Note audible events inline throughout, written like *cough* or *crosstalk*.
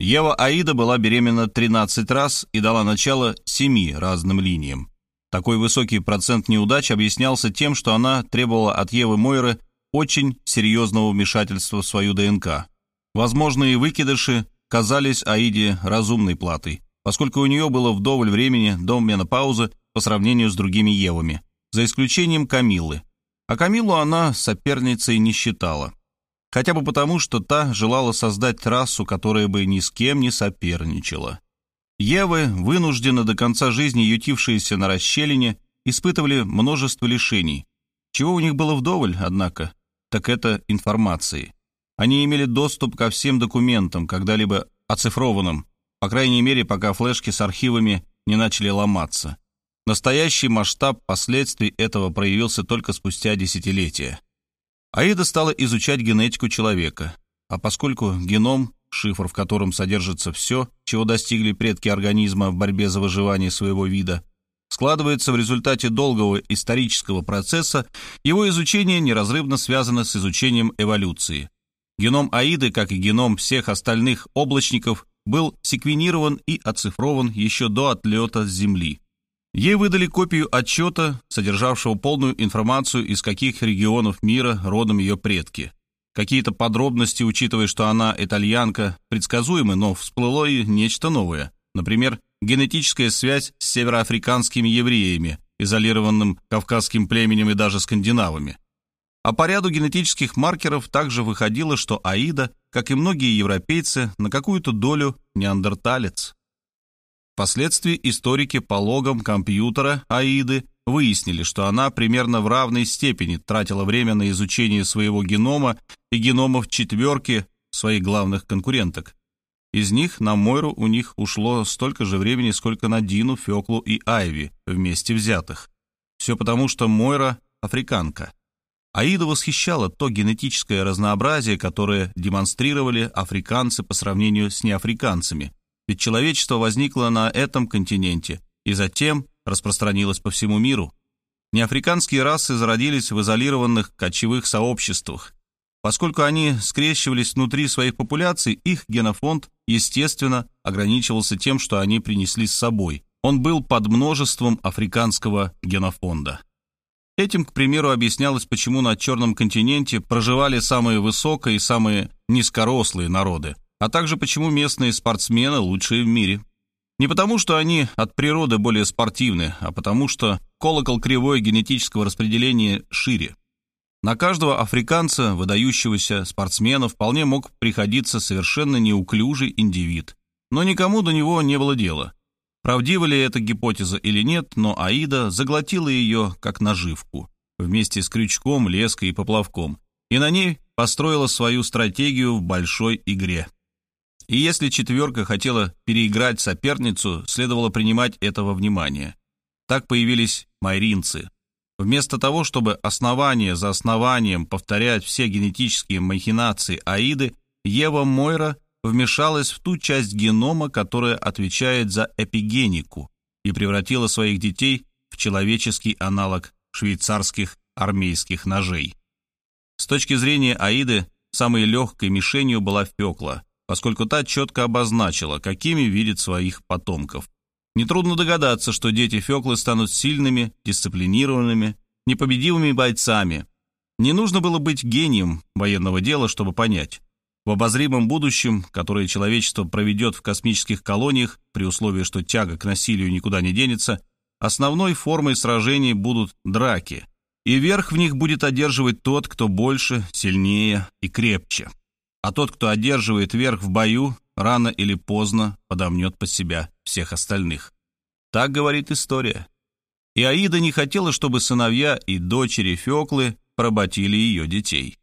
Ева Аида была беременна 13 раз и дала начало семи разным линиям. Такой высокий процент неудач объяснялся тем, что она требовала от Евы Мойры очень серьезного вмешательства в свою ДНК. Возможные выкидыши казались Аиде разумной платой, поскольку у нее было вдоволь времени до менопаузы по сравнению с другими Евами, за исключением Камилы. А Камилу она соперницей не считала. Хотя бы потому, что та желала создать расу, которая бы ни с кем не соперничала. Евы, вынужденно до конца жизни ютившиеся на расщелине, испытывали множество лишений. Чего у них было вдоволь, однако, так это информации. Они имели доступ ко всем документам, когда-либо оцифрованным, по крайней мере, пока флешки с архивами не начали ломаться. Настоящий масштаб последствий этого проявился только спустя десятилетия. Аида стала изучать генетику человека, а поскольку геном, шифр в котором содержится все, чего достигли предки организма в борьбе за выживание своего вида, складывается в результате долгого исторического процесса, его изучение неразрывно связано с изучением эволюции – Геном Аиды, как и геном всех остальных облачников, был секвенирован и оцифрован еще до отлета с Земли. Ей выдали копию отчета, содержавшего полную информацию, из каких регионов мира родом ее предки. Какие-то подробности, учитывая, что она итальянка, предсказуемы, но всплыло и нечто новое. Например, генетическая связь с североафриканскими евреями, изолированным кавказским племенем и даже скандинавами. А по ряду генетических маркеров также выходило, что Аида, как и многие европейцы, на какую-то долю неандерталец. Впоследствии историки по логам компьютера Аиды выяснили, что она примерно в равной степени тратила время на изучение своего генома и геномов четверки своих главных конкуренток. Из них на Мойру у них ушло столько же времени, сколько на Дину, Феклу и Айви вместе взятых. Все потому, что Мойра — африканка. Аида восхищала то генетическое разнообразие, которое демонстрировали африканцы по сравнению с неафриканцами. Ведь человечество возникло на этом континенте и затем распространилось по всему миру. Неафриканские расы зародились в изолированных кочевых сообществах. Поскольку они скрещивались внутри своих популяций, их генофонд, естественно, ограничивался тем, что они принесли с собой. Он был под множеством африканского генофонда. Этим, к примеру, объяснялось, почему на Черном континенте проживали самые высокие и самые низкорослые народы, а также почему местные спортсмены лучшие в мире. Не потому, что они от природы более спортивны, а потому что колокол кривой генетического распределения шире. На каждого африканца, выдающегося спортсмена, вполне мог приходиться совершенно неуклюжий индивид. Но никому до него не было дела. Правдива ли эта гипотеза или нет, но Аида заглотила ее как наживку, вместе с крючком, леской и поплавком, и на ней построила свою стратегию в большой игре. И если четверка хотела переиграть соперницу, следовало принимать этого внимания. Так появились майринцы. Вместо того, чтобы основание за основанием повторять все генетические махинации Аиды, Ева Мойра вмешалась в ту часть генома, которая отвечает за эпигенику, и превратила своих детей в человеческий аналог швейцарских армейских ножей. С точки зрения Аиды, самой легкой мишенью была Фекла, поскольку та четко обозначила, какими видит своих потомков. Нетрудно догадаться, что дети Феклы станут сильными, дисциплинированными, непобедимыми бойцами. Не нужно было быть гением военного дела, чтобы понять. В обозримом будущем, которое человечество проведет в космических колониях, при условии, что тяга к насилию никуда не денется, основной формой сражений будут драки, и верх в них будет одерживать тот, кто больше, сильнее и крепче. А тот, кто одерживает верх в бою, рано или поздно подомнет под себя всех остальных. Так говорит история. И Аида не хотела, чтобы сыновья и дочери Феклы поработили ее детей.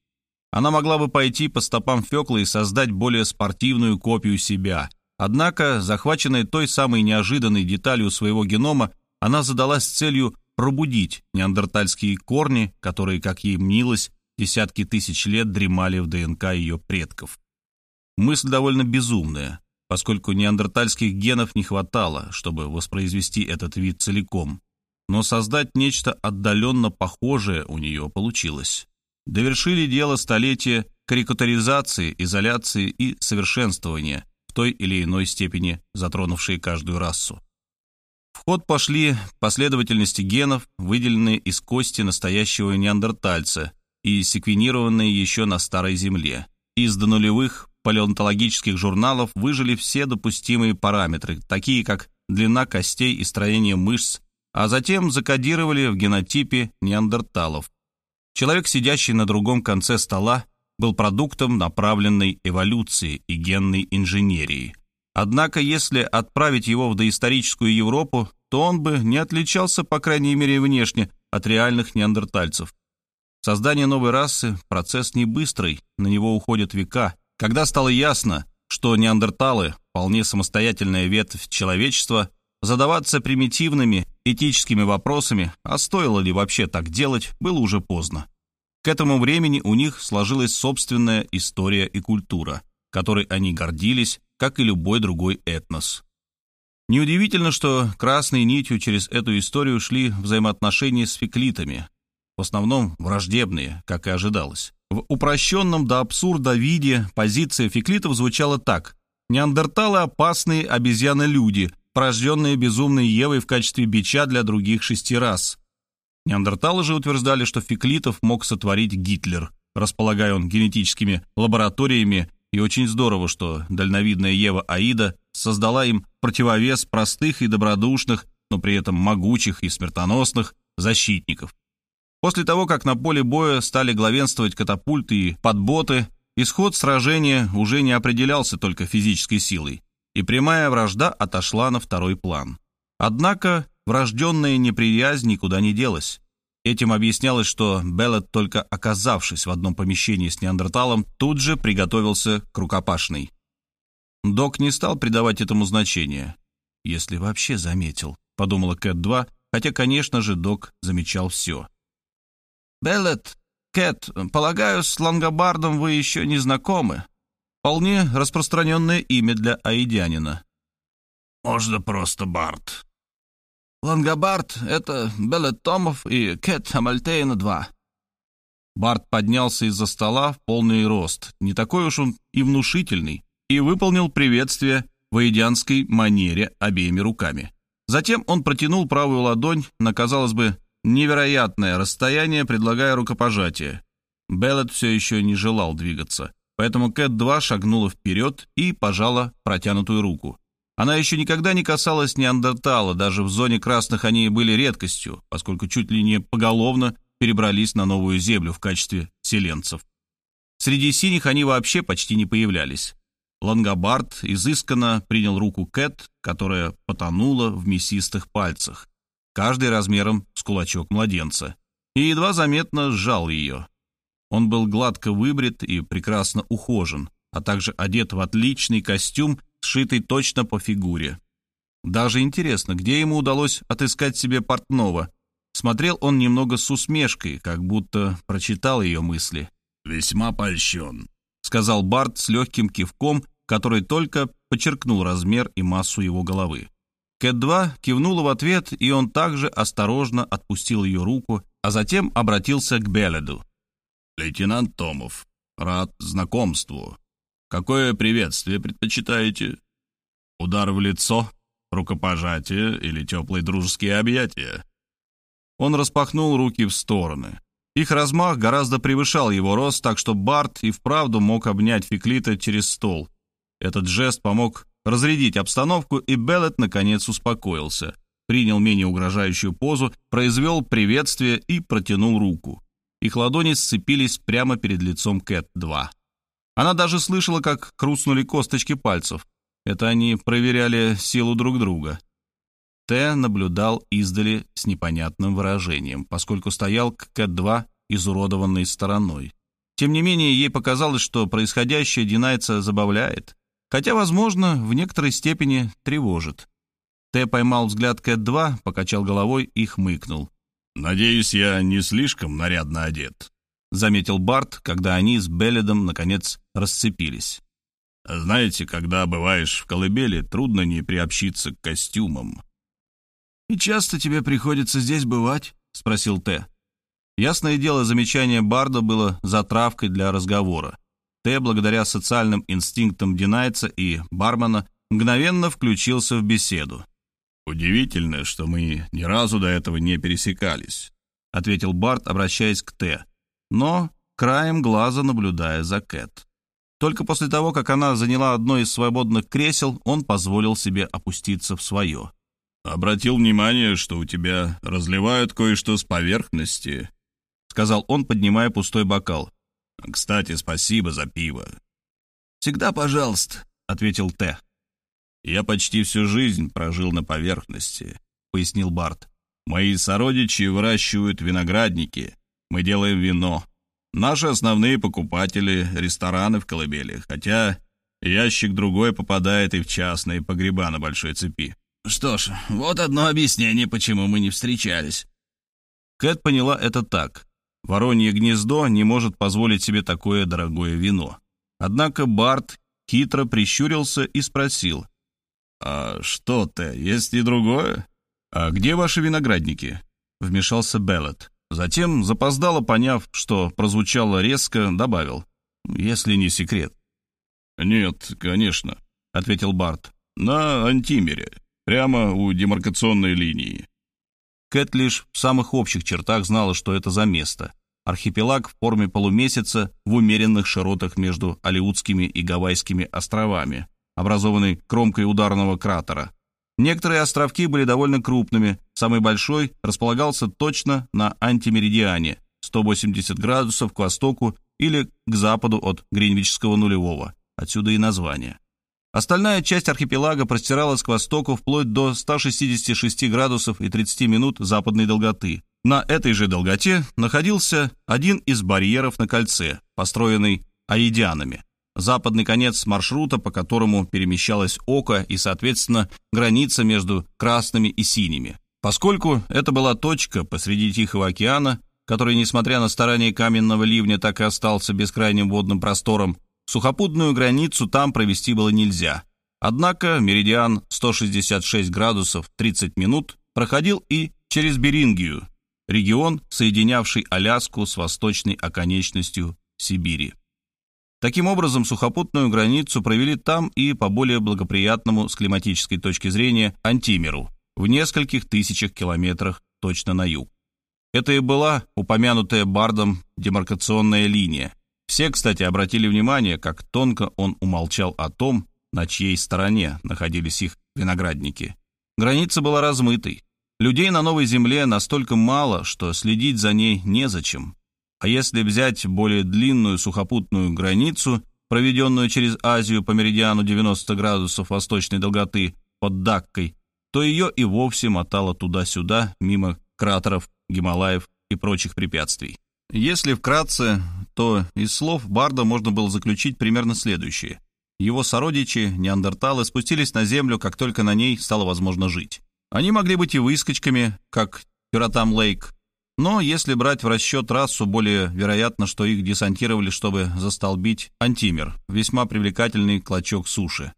Она могла бы пойти по стопам Фёкла и создать более спортивную копию себя. Однако, захваченная той самой неожиданной деталью своего генома, она задалась целью пробудить неандертальские корни, которые, как ей мнилось, десятки тысяч лет дремали в ДНК ее предков. Мысль довольно безумная, поскольку неандертальских генов не хватало, чтобы воспроизвести этот вид целиком. Но создать нечто отдаленно похожее у нее получилось довершили дело столетия карикатуризации, изоляции и совершенствования, в той или иной степени затронувшие каждую расу. В ход пошли последовательности генов, выделенные из кости настоящего неандертальца и секвенированные еще на Старой Земле. Из до нулевых палеонтологических журналов выжили все допустимые параметры, такие как длина костей и строение мышц, а затем закодировали в генотипе неандерталов. Человек, сидящий на другом конце стола, был продуктом направленной эволюции и генной инженерии. Однако, если отправить его в доисторическую Европу, то он бы не отличался, по крайней мере внешне, от реальных неандертальцев. Создание новой расы – процесс не быстрый, на него уходят века. Когда стало ясно, что неандерталы – вполне самостоятельная ветвь человечества, задаваться примитивными этическими вопросами, а стоило ли вообще так делать, было уже поздно. К этому времени у них сложилась собственная история и культура, которой они гордились, как и любой другой этнос. Неудивительно, что красной нитью через эту историю шли взаимоотношения с феклитами, в основном враждебные, как и ожидалось. В упрощенном до абсурда виде позиция феклитов звучала так. Неандерталы – опасные обезьяны-люди, порожденные безумной Евой в качестве бича для других шести рас. Неандерталы же утверждали, что феклитов мог сотворить Гитлер, располагая он генетическими лабораториями, и очень здорово, что дальновидная Ева Аида создала им противовес простых и добродушных, но при этом могучих и смертоносных защитников. После того, как на поле боя стали главенствовать катапульты и подботы, исход сражения уже не определялся только физической силой, и прямая вражда отошла на второй план. Однако Врожденная неприязнь никуда не делась. Этим объяснялось, что Беллет, только оказавшись в одном помещении с неандерталом, тут же приготовился к рукопашной. Док не стал придавать этому значения. «Если вообще заметил», — подумала Кэт-2, хотя, конечно же, Док замечал все. «Беллет, Кэт, полагаю, с Лангобардом вы еще не знакомы. Вполне распространенное имя для аидянина». «Можно просто Барт», Лангобард — это Беллет Томов и Кэт Амальтейна-2». Барт поднялся из-за стола в полный рост, не такой уж он и внушительный, и выполнил приветствие в аидианской манере обеими руками. Затем он протянул правую ладонь на, казалось бы, невероятное расстояние, предлагая рукопожатие. Беллет все еще не желал двигаться, поэтому Кэт-2 шагнула вперед и пожала протянутую руку. Она еще никогда не касалась неандертала, даже в зоне красных они были редкостью, поскольку чуть ли не поголовно перебрались на новую землю в качестве селенцев. Среди синих они вообще почти не появлялись. Лангобард изысканно принял руку Кэт, которая потонула в мясистых пальцах, каждый размером с кулачок младенца, и едва заметно сжал ее. Он был гладко выбрит и прекрасно ухожен, а также одет в отличный костюм сшитый точно по фигуре. Даже интересно, где ему удалось отыскать себе портного. Смотрел он немного с усмешкой, как будто прочитал ее мысли. «Весьма польщен», — сказал Барт с легким кивком, который только подчеркнул размер и массу его головы. Кэт-2 кивнула в ответ, и он также осторожно отпустил ее руку, а затем обратился к Беледу. «Лейтенант Томов, рад знакомству. Какое приветствие предпочитаете? Удар в лицо, рукопожатие или теплые дружеские объятия?» Он распахнул руки в стороны. Их размах гораздо превышал его рост, так что Барт и вправду мог обнять Феклита через стол. Этот жест помог разрядить обстановку, и Беллет наконец успокоился, принял менее угрожающую позу, произвел приветствие и протянул руку. Их ладони сцепились прямо перед лицом Кэт-2. Она даже слышала, как хрустнули косточки пальцев. Это они проверяли силу друг друга. Т наблюдал издали с непонятным выражением, поскольку стоял к Кэт-2 изуродованной стороной. Тем не менее, ей показалось, что происходящее Динайца забавляет, хотя, возможно, в некоторой степени тревожит. Т поймал взгляд Кэт-2, покачал головой и хмыкнул. «Надеюсь, я не слишком нарядно одет». — заметил Барт, когда они с Беллидом, наконец, расцепились. «Знаете, когда бываешь в колыбели, трудно не приобщиться к костюмам». «И часто тебе приходится здесь бывать?» — спросил Т. Ясное дело, замечание Барда было затравкой для разговора. Т, благодаря социальным инстинктам Динайца и бармена, мгновенно включился в беседу. «Удивительно, что мы ни разу до этого не пересекались», — ответил Барт, обращаясь к Т, но краем глаза наблюдая за Кэт. Только после того, как она заняла одно из свободных кресел, он позволил себе опуститься в свое. «Обратил внимание, что у тебя разливают кое-что с поверхности», — сказал он, поднимая пустой бокал. «Кстати, спасибо за пиво». «Всегда пожалуйста», — ответил Т. «Я почти всю жизнь прожил на поверхности», — пояснил Барт. «Мои сородичи выращивают виноградники. Мы делаем вино. Наши основные покупатели — рестораны в колыбели, хотя ящик другой попадает и в частные погреба на большой цепи. Что ж, вот одно объяснение, почему мы не встречались. Кэт поняла это так. Воронье гнездо не может позволить себе такое дорогое вино. Однако Барт хитро прищурился и спросил. «А что-то, есть и другое?» «А где ваши виноградники?» — вмешался Беллет. Затем, запоздало поняв, что прозвучало резко, добавил. «Если не секрет». «Нет, конечно», — ответил Барт. «На Антимере, прямо у демаркационной линии». Кэт лишь в самых общих чертах знала, что это за место. Архипелаг в форме полумесяца в умеренных широтах между Алиутскими и Гавайскими островами, образованный кромкой ударного кратера. Некоторые островки были довольно крупными. Самый большой располагался точно на антимеридиане, 180 градусов к востоку или к западу от Гринвичского нулевого. Отсюда и название. Остальная часть архипелага простиралась к востоку вплоть до 166 градусов и 30 минут западной долготы. На этой же долготе находился один из барьеров на кольце, построенный аидианами западный конец маршрута, по которому перемещалось око и, соответственно, граница между красными и синими. Поскольку это была точка посреди Тихого океана, который, несмотря на старания каменного ливня, так и остался бескрайним водным простором, сухопутную границу там провести было нельзя. Однако меридиан 166 градусов 30 минут проходил и через Берингию, регион, соединявший Аляску с восточной оконечностью Сибири. Таким образом, сухопутную границу провели там и по более благоприятному с климатической точки зрения антимеру, в нескольких тысячах километрах точно на юг. Это и была упомянутая Бардом демаркационная линия. Все, кстати, обратили внимание, как тонко он умолчал о том, на чьей стороне находились их виноградники. Граница была размытой. Людей на Новой Земле настолько мало, что следить за ней незачем. А если взять более длинную сухопутную границу, проведенную через Азию по меридиану 90 градусов восточной долготы под Даккой, то ее и вовсе мотало туда-сюда, мимо кратеров, Гималаев и прочих препятствий. Если вкратце, то из слов Барда можно было заключить примерно следующее. Его сородичи, неандерталы, спустились на Землю, как только на ней стало возможно жить. Они могли быть и выскочками, как Пиратам Лейк, но если брать в расчет расу, более вероятно, что их десантировали, чтобы застолбить антимер, весьма привлекательный клочок суши.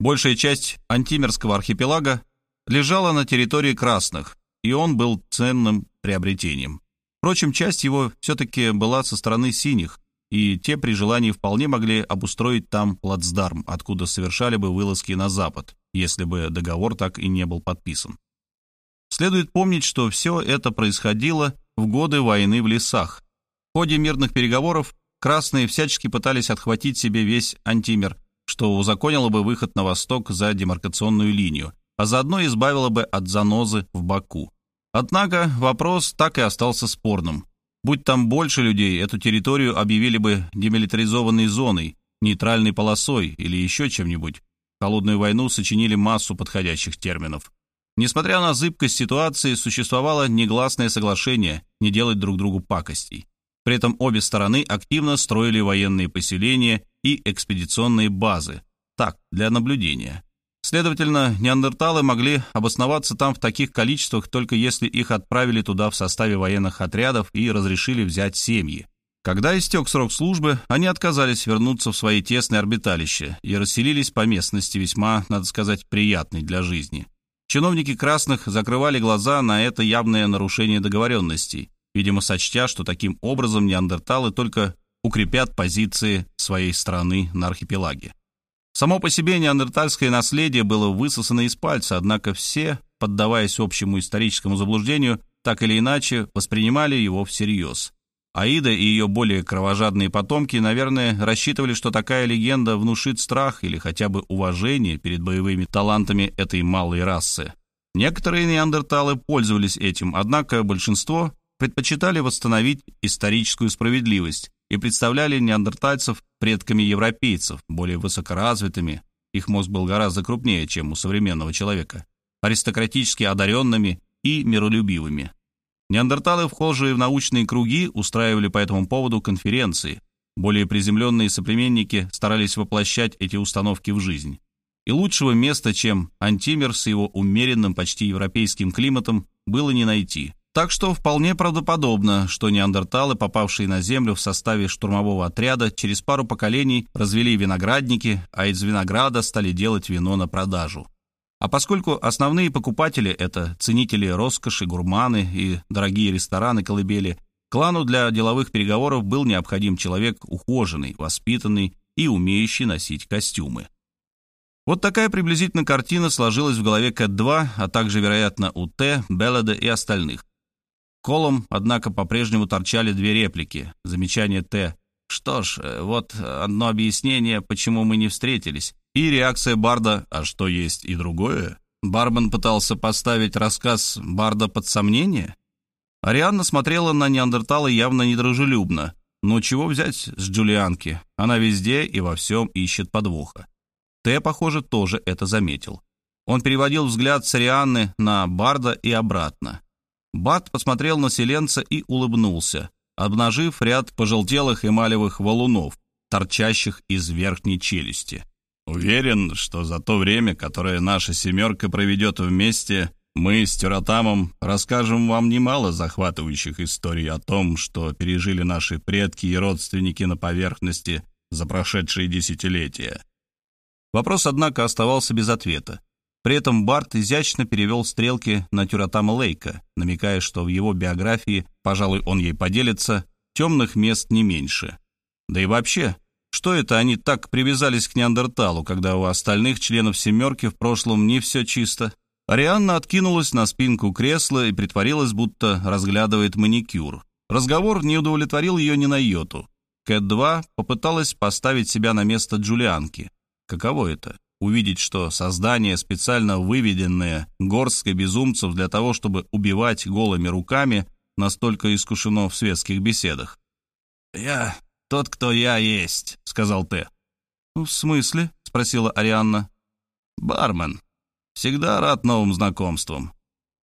Большая часть антимерского архипелага лежала на территории красных, и он был ценным приобретением. Впрочем, часть его все-таки была со стороны синих, и те при желании вполне могли обустроить там плацдарм, откуда совершали бы вылазки на запад, если бы договор так и не был подписан. Следует помнить, что все это происходило в годы войны в лесах. В ходе мирных переговоров красные всячески пытались отхватить себе весь антимер, что узаконило бы выход на восток за демаркационную линию, а заодно избавило бы от занозы в Баку. Однако вопрос так и остался спорным. Будь там больше людей, эту территорию объявили бы демилитаризованной зоной, нейтральной полосой или еще чем-нибудь. Холодную войну сочинили массу подходящих терминов. Несмотря на зыбкость ситуации, существовало негласное соглашение не делать друг другу пакостей. При этом обе стороны активно строили военные поселения и экспедиционные базы, так, для наблюдения. Следовательно, неандерталы могли обосноваться там в таких количествах, только если их отправили туда в составе военных отрядов и разрешили взять семьи. Когда истек срок службы, они отказались вернуться в свои тесные орбиталища и расселились по местности весьма, надо сказать, приятной для жизни. Чиновники красных закрывали глаза на это явное нарушение договоренностей, видимо, сочтя, что таким образом неандерталы только укрепят позиции своей страны на архипелаге. Само по себе неандертальское наследие было высосано из пальца, однако все, поддаваясь общему историческому заблуждению, так или иначе воспринимали его всерьез. Аида и ее более кровожадные потомки, наверное, рассчитывали, что такая легенда внушит страх или хотя бы уважение перед боевыми талантами этой малой расы. Некоторые неандерталы пользовались этим, однако большинство предпочитали восстановить историческую справедливость и представляли неандертальцев предками европейцев, более высокоразвитыми, их мозг был гораздо крупнее, чем у современного человека, аристократически одаренными и миролюбивыми. Неандерталы, вхожие в научные круги, устраивали по этому поводу конференции. Более приземленные соплеменники старались воплощать эти установки в жизнь. И лучшего места, чем Антимер с его умеренным, почти европейским климатом, было не найти. Так что вполне правдоподобно, что неандерталы, попавшие на Землю в составе штурмового отряда, через пару поколений развели виноградники, а из винограда стали делать вино на продажу. А поскольку основные покупатели — это ценители роскоши, гурманы и дорогие рестораны-колыбели, клану для деловых переговоров был необходим человек ухоженный, воспитанный и умеющий носить костюмы. Вот такая приблизительно картина сложилась в голове Кэт-2, а также, вероятно, у Т, Беллада и остальных. Колом, однако, по-прежнему торчали две реплики. Замечание Т. «Что ж, э, вот одно объяснение, почему мы не встретились. И реакция Барда «А что есть и другое?» Бармен пытался поставить рассказ Барда под сомнение? Арианна смотрела на неандертала явно недружелюбно. Но чего взять с Джулианки? Она везде и во всем ищет подвоха. Т, похоже, тоже это заметил. Он переводил взгляд с Арианны на Барда и обратно. Бард посмотрел на селенца и улыбнулся, обнажив ряд пожелтелых эмалевых валунов, торчащих из верхней челюсти. Уверен, что за то время, которое наша семерка проведет вместе, мы с Тюратамом расскажем вам немало захватывающих историй о том, что пережили наши предки и родственники на поверхности за прошедшие десятилетия. Вопрос, однако, оставался без ответа. При этом Барт изящно перевел стрелки на Тюратама Лейка, намекая, что в его биографии, пожалуй, он ей поделится, темных мест не меньше. Да и вообще, что это они так привязались к Неандерталу, когда у остальных членов «семерки» в прошлом не все чисто? Арианна откинулась на спинку кресла и притворилась, будто разглядывает маникюр. Разговор не удовлетворил ее ни на йоту. Кэт-2 попыталась поставить себя на место Джулианки. Каково это? Увидеть, что создание, специально выведенное горсткой безумцев для того, чтобы убивать голыми руками, настолько искушено в светских беседах. «Я тот, кто я есть», — сказал Т. «В смысле?» — спросила Арианна. «Бармен. Всегда рад новым знакомствам».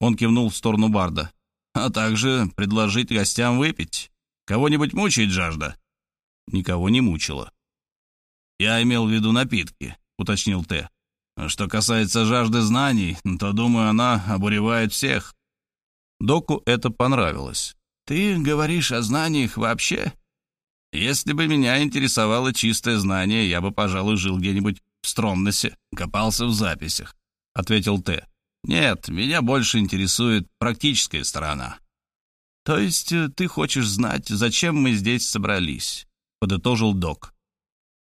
Он кивнул в сторону Барда. «А также предложить гостям выпить. Кого-нибудь мучает жажда?» Никого не мучила. «Я имел в виду напитки», — уточнил Т. «Что касается жажды знаний, то, думаю, она обуревает всех». Доку это понравилось. «Ты говоришь о знаниях вообще?» Если бы меня интересовало чистое знание, я бы, пожалуй, жил где-нибудь в Стромносе, копался в записях», — ответил Т. «Нет, меня больше интересует практическая сторона». «То есть э, ты хочешь знать, зачем мы здесь собрались?» — подытожил док.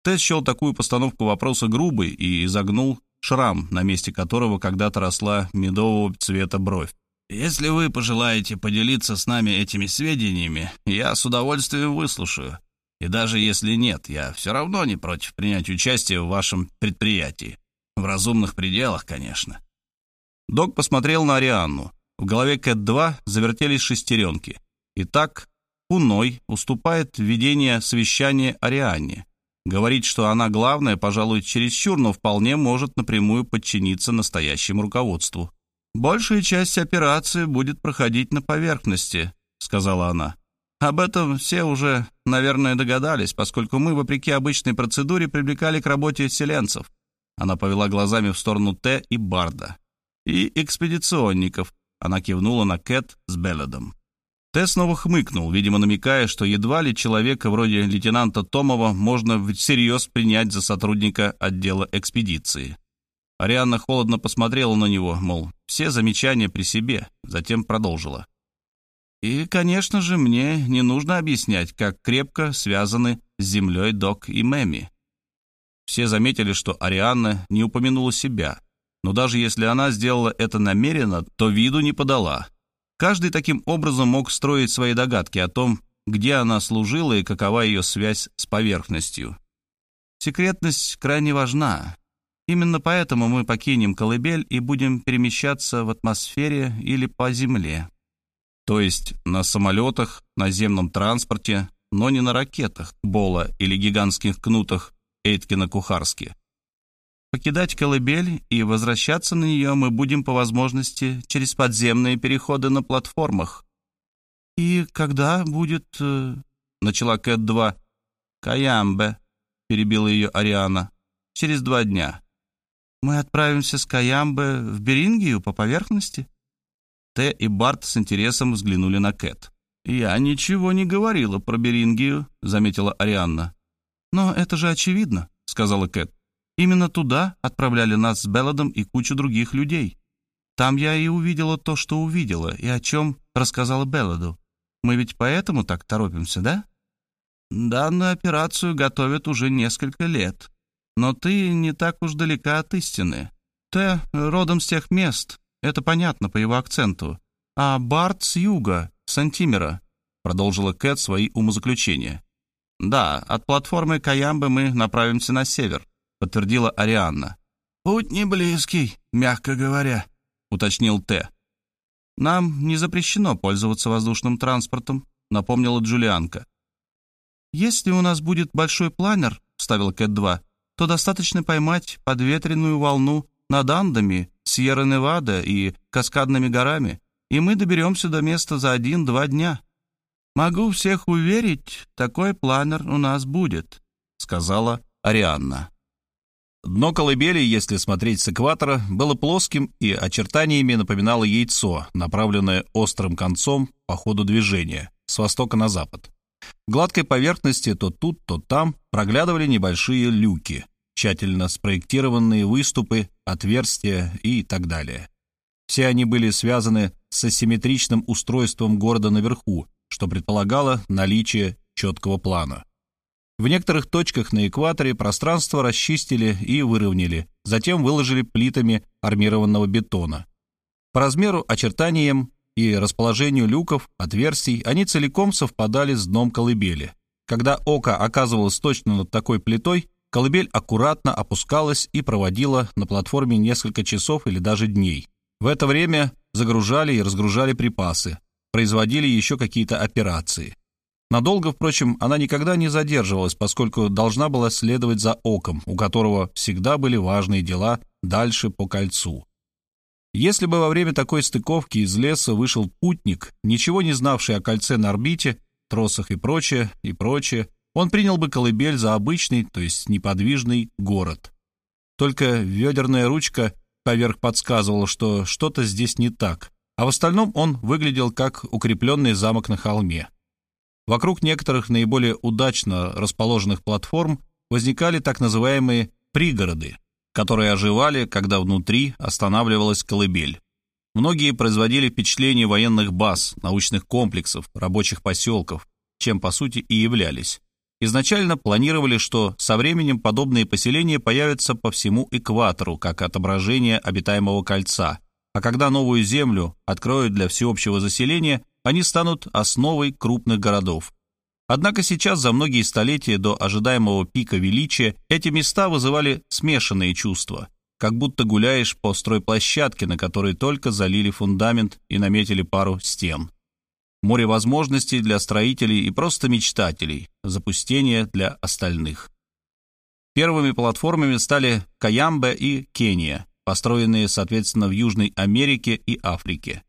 Т счел такую постановку вопроса грубой и изогнул шрам, на месте которого когда-то росла медового цвета бровь. «Если вы пожелаете поделиться с нами этими сведениями, я с удовольствием выслушаю. И даже если нет, я все равно не против принять участие в вашем предприятии. В разумных пределах, конечно». Док посмотрел на Арианну. В голове Кэт-2 завертелись шестеренки. Итак, Уной уступает введение совещания Арианне. Говорит, что она главная, пожалуй, чересчур, но вполне может напрямую подчиниться настоящему руководству. «Большая часть операции будет проходить на поверхности», — сказала она. Об этом все уже, наверное, догадались, поскольку мы, вопреки обычной процедуре, привлекали к работе селенцев. Она повела глазами в сторону Т и Барда. И экспедиционников. Она кивнула на Кэт с Белледом. Т снова хмыкнул, видимо, намекая, что едва ли человека вроде лейтенанта Томова можно всерьез принять за сотрудника отдела экспедиции. Арианна холодно посмотрела на него, мол, все замечания при себе, затем продолжила. И, конечно же, мне не нужно объяснять, как крепко связаны с землей Док и Мэми. Все заметили, что Арианна не упомянула себя, но даже если она сделала это намеренно, то виду не подала. Каждый таким образом мог строить свои догадки о том, где она служила и какова ее связь с поверхностью. Секретность крайне важна. Именно поэтому мы покинем колыбель и будем перемещаться в атмосфере или по земле. То есть на самолетах, наземном транспорте, но не на ракетах Бола или гигантских кнутах Эйткина-Кухарски. Покидать колыбель и возвращаться на нее мы будем по возможности через подземные переходы на платформах. «И когда будет...» э, — начала Кэт-2. «Каямбе», — перебила ее Ариана. «Через два дня». «Мы отправимся с Каямбе в Берингию по поверхности?» Т и Барт с интересом взглянули на Кэт. «Я ничего не говорила про Берингию», — заметила Арианна. «Но это же очевидно», — сказала Кэт. «Именно туда отправляли нас с Белладом и кучу других людей. Там я и увидела то, что увидела, и о чем рассказала Белладу. Мы ведь поэтому так торопимся, да? Данную операцию готовят уже несколько лет. Но ты не так уж далека от истины. Ты родом с тех мест, это понятно по его акценту. А Барт с юга, с Антимера, продолжила Кэт свои умозаключения. Да, от платформы Каямбы мы направимся на север, подтвердила Арианна. Путь не близкий, мягко говоря, уточнил Т. «Нам не запрещено пользоваться воздушным транспортом», — напомнила Джулианка. «Если у нас будет большой планер», — вставил Кэт-2, «то достаточно поймать подветренную волну над Андами, Сьерра-Невада и Каскадными горами, и мы доберемся до места за один-два дня. Могу всех уверить, такой планер у нас будет», — сказала Арианна. Дно колыбели, если смотреть с экватора, было плоским и очертаниями напоминало яйцо, направленное острым концом по ходу движения с востока на запад. В гладкой поверхности то тут, то там проглядывали небольшие люки, тщательно спроектированные выступы, отверстия и так далее. Все они были связаны с асимметричным устройством города наверху, что предполагало наличие четкого плана. В некоторых точках на экваторе пространство расчистили и выровняли, затем выложили плитами армированного бетона. По размеру, очертаниям и расположению люков, отверстий они целиком совпадали с дном колыбели. Когда око оказывалось точно над такой плитой, колыбель аккуратно опускалась и проводила на платформе несколько часов или даже дней. В это время загружали и разгружали припасы, производили еще какие-то операции. Надолго, впрочем, она никогда не задерживалась, поскольку должна была следовать за оком, у которого всегда были важные дела дальше по кольцу. Если бы во время такой стыковки из леса вышел путник, ничего не знавший о кольце на орбите, тросах и прочее, и прочее, он принял бы колыбель за обычный, то есть неподвижный город. Только ведерная ручка поверх подсказывала, что что-то здесь не так, а в остальном он выглядел как укрепленный замок на холме. Вокруг некоторых наиболее удачно расположенных платформ возникали так называемые пригороды, которые оживали, когда внутри останавливалась колыбель. Многие производили впечатление военных баз, научных комплексов, рабочих поселков, чем по сути и являлись. Изначально планировали, что со временем подобные поселения появятся по всему экватору, как отображение обитаемого кольца, а когда новую землю откроют для всеобщего заселения, они станут основой крупных городов. Однако сейчас, за многие столетия до ожидаемого пика величия, эти места вызывали смешанные чувства, как будто гуляешь по стройплощадке, на которой только залили фундамент и наметили пару стен. Море возможностей для строителей и просто мечтателей, запустение для остальных. Первыми платформами стали Каямбе и Кения, построенные, соответственно, в Южной Америке и Африке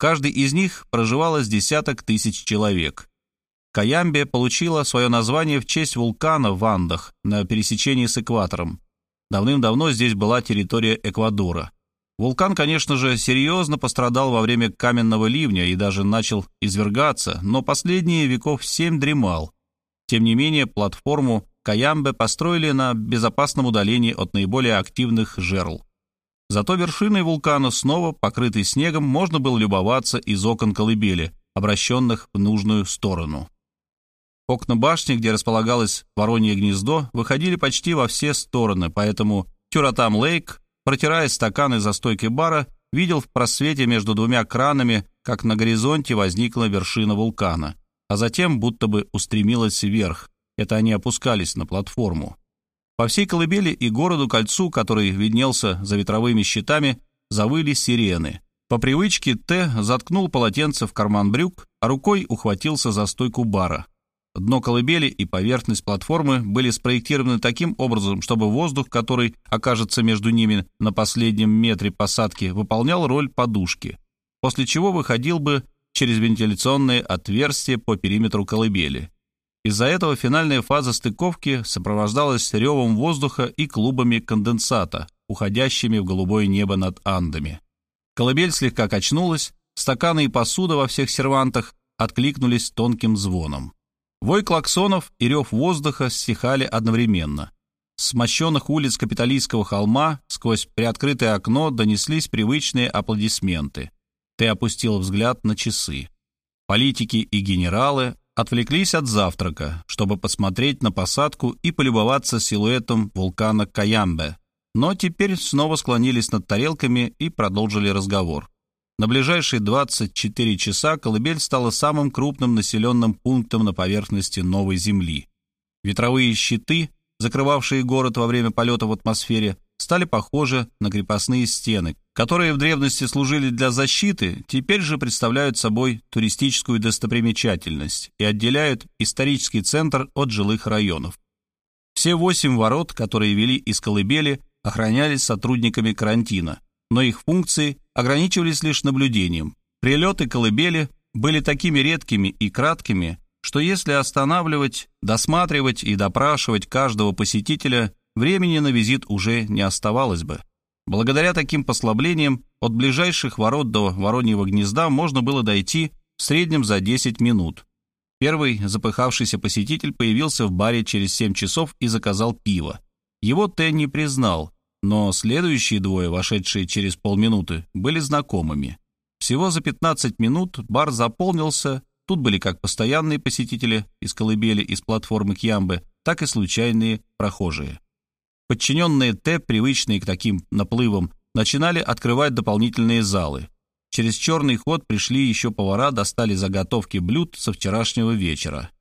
каждый из них проживало с десяток тысяч человек. Каямбе получила свое название в честь вулкана в Андах на пересечении с экватором. Давным-давно здесь была территория Эквадора. Вулкан, конечно же, серьезно пострадал во время каменного ливня и даже начал извергаться, но последние веков семь дремал. Тем не менее, платформу Каямбе построили на безопасном удалении от наиболее активных жерл. Зато вершиной вулкана, снова покрытой снегом, можно было любоваться из окон колыбели, обращенных в нужную сторону. Окна башни, где располагалось воронье гнездо, выходили почти во все стороны, поэтому Тюратам Лейк, протирая стаканы за стойкой бара, видел в просвете между двумя кранами, как на горизонте возникла вершина вулкана, а затем будто бы устремилась вверх. Это они опускались на платформу. По всей колыбели и городу-кольцу, который виднелся за ветровыми щитами, завыли сирены. По привычке Т заткнул полотенце в карман брюк, а рукой ухватился за стойку бара. Дно колыбели и поверхность платформы были спроектированы таким образом, чтобы воздух, который окажется между ними на последнем метре посадки, выполнял роль подушки, после чего выходил бы через вентиляционные отверстия по периметру колыбели. Из-за этого финальная фаза стыковки сопровождалась ревом воздуха и клубами конденсата, уходящими в голубое небо над Андами. Колыбель слегка качнулась, стаканы и посуда во всех сервантах откликнулись тонким звоном. Вой клаксонов и рев воздуха стихали одновременно. С мощенных улиц капиталистского холма сквозь приоткрытое окно донеслись привычные аплодисменты. Ты опустил взгляд на часы. Политики и генералы отвлеклись от завтрака, чтобы посмотреть на посадку и полюбоваться силуэтом вулкана Каямбе, но теперь снова склонились над тарелками и продолжили разговор. На ближайшие 24 часа Колыбель стала самым крупным населенным пунктом на поверхности новой Земли. Ветровые щиты, закрывавшие город во время полета в атмосфере, стали похожи на крепостные стены, которые в древности служили для защиты, теперь же представляют собой туристическую достопримечательность и отделяют исторический центр от жилых районов. Все восемь ворот, которые вели из колыбели, охранялись сотрудниками карантина, но их функции ограничивались лишь наблюдением. Прилеты колыбели были такими редкими и краткими, что если останавливать, досматривать и допрашивать каждого посетителя, времени на визит уже не оставалось бы. Благодаря таким послаблениям от ближайших ворот до Вороньего гнезда можно было дойти в среднем за 10 минут. Первый запыхавшийся посетитель появился в баре через 7 часов и заказал пиво. Его Т не признал, но следующие двое, вошедшие через полминуты, были знакомыми. Всего за 15 минут бар заполнился, тут были как постоянные посетители из колыбели из платформы Кьямбы, так и случайные прохожие. Подчиненные Т, привычные к таким наплывам, начинали открывать дополнительные залы. Через черный ход пришли еще повара, достали заготовки блюд со вчерашнего вечера.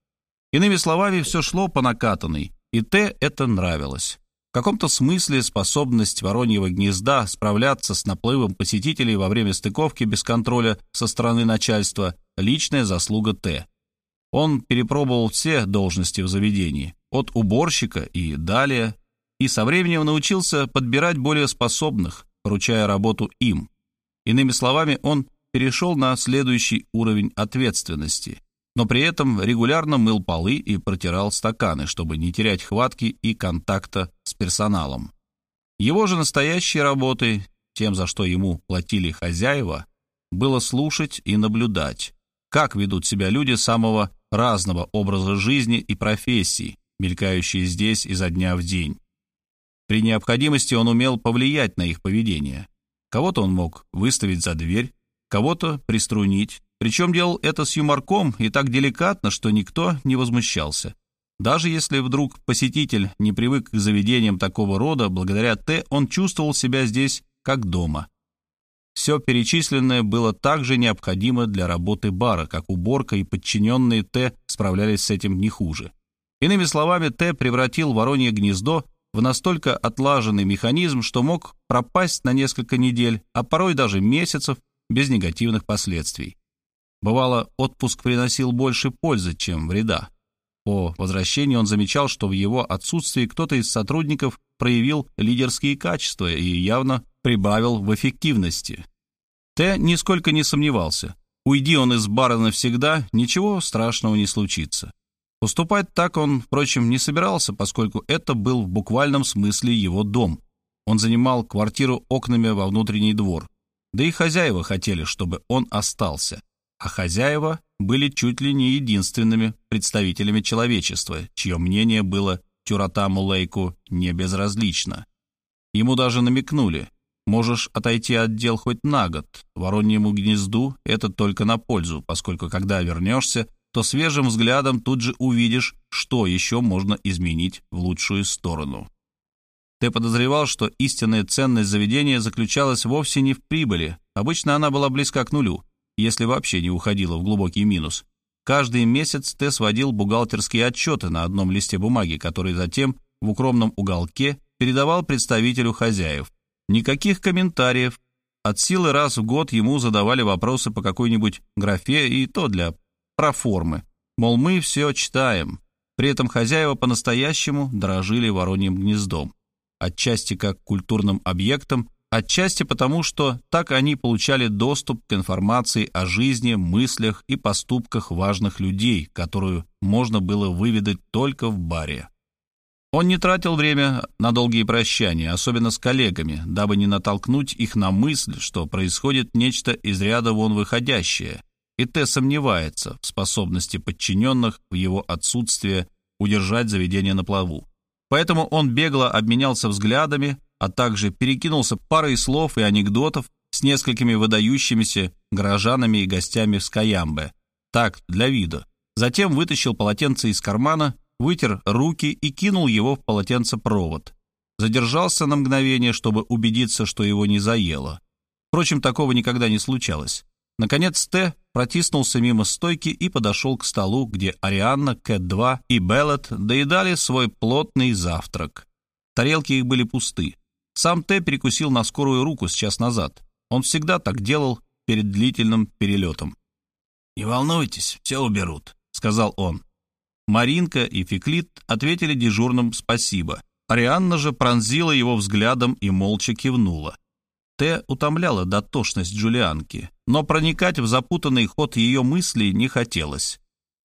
Иными словами, все шло по накатанной, и Т это нравилось. В каком-то смысле способность Вороньего гнезда справляться с наплывом посетителей во время стыковки без контроля со стороны начальства – личная заслуга Т. Он перепробовал все должности в заведении, от уборщика и далее, и со временем научился подбирать более способных, поручая работу им. Иными словами, он перешел на следующий уровень ответственности – но при этом регулярно мыл полы и протирал стаканы, чтобы не терять хватки и контакта с персоналом. Его же настоящей работой, тем, за что ему платили хозяева, было слушать и наблюдать, как ведут себя люди самого разного образа жизни и профессий, мелькающие здесь изо дня в день. При необходимости он умел повлиять на их поведение. Кого-то он мог выставить за дверь, кого-то приструнить, причем делал это с юморком и так деликатно, что никто не возмущался. Даже если вдруг посетитель не привык к заведениям такого рода, благодаря Т он чувствовал себя здесь как дома. Все перечисленное было также необходимо для работы бара, как уборка и подчиненные Т справлялись с этим не хуже. Иными словами, Т превратил воронье гнездо в настолько отлаженный механизм, что мог пропасть на несколько недель, а порой даже месяцев без негативных последствий. Бывало, отпуск приносил больше пользы, чем вреда. По возвращении он замечал, что в его отсутствии кто-то из сотрудников проявил лидерские качества и явно прибавил в эффективности. Т нисколько не сомневался. Уйди он из бара навсегда, ничего страшного не случится. Поступать так он, впрочем, не собирался, поскольку это был в буквальном смысле его дом. Он занимал квартиру окнами во внутренний двор. Да и хозяева хотели, чтобы он остался а хозяева были чуть ли не единственными представителями человечества, чье мнение было Тюратаму Лейку не безразлично. Ему даже намекнули, Можешь отойти от дел хоть на год. Вороньему гнезду это только на пользу, поскольку когда вернешься, то свежим взглядом тут же увидишь, что еще можно изменить в лучшую сторону. Ты подозревал, что истинная ценность заведения заключалась вовсе не в прибыли. Обычно она была близка к нулю, если вообще не уходила в глубокий минус. Каждый месяц ты сводил бухгалтерские отчеты на одном листе бумаги, который затем в укромном уголке передавал представителю хозяев. Никаких комментариев. От силы раз в год ему задавали вопросы по какой-нибудь графе, и то для проформы. Мол, мы все читаем. При этом хозяева по-настоящему дорожили вороньим гнездом. Отчасти как культурным объектом, отчасти потому, что так они получали доступ к информации о жизни, мыслях и поступках важных людей, которую можно было выведать только в баре. Он не тратил время на долгие прощания, особенно с коллегами, дабы не натолкнуть их на мысль, что происходит нечто из ряда вон выходящее, и Т сомневается в способности подчиненных в его отсутствие удержать заведение на плаву. Поэтому он бегло обменялся взглядами, а также перекинулся парой слов и анекдотов с несколькими выдающимися горожанами и гостями в Скаямбе. Так, для вида. Затем вытащил полотенце из кармана вытер руки и кинул его в полотенцепровод. Задержался на мгновение, чтобы убедиться, что его не заело. Впрочем, такого никогда не случалось. Наконец Т протиснулся мимо стойки и подошел к столу, где Арианна, Кэт-2 и Беллет доедали свой плотный завтрак. Тарелки их были пусты. Сам Т перекусил на скорую руку с час назад. Он всегда так делал перед длительным перелетом. «Не волнуйтесь, все уберут», — сказал он. Маринка и Феклит ответили дежурным «спасибо». Арианна же пронзила его взглядом и молча кивнула. Т утомляла дотошность Джулианки, но проникать в запутанный ход ее мыслей не хотелось.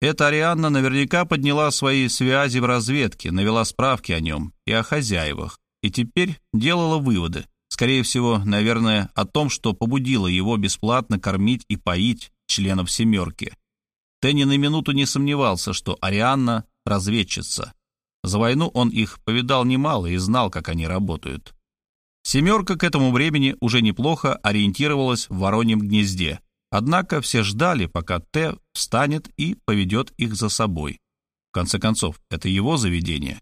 Эта Арианна наверняка подняла свои связи в разведке, навела справки о нем и о хозяевах, и теперь делала выводы, скорее всего, наверное, о том, что побудило его бесплатно кормить и поить членов «семерки». Тенни на минуту не сомневался, что Арианна — разведчица. За войну он их повидал немало и знал, как они работают. «Семерка» к этому времени уже неплохо ориентировалась в Вороньем гнезде, однако все ждали, пока Т встанет и поведет их за собой. В конце концов, это его заведение.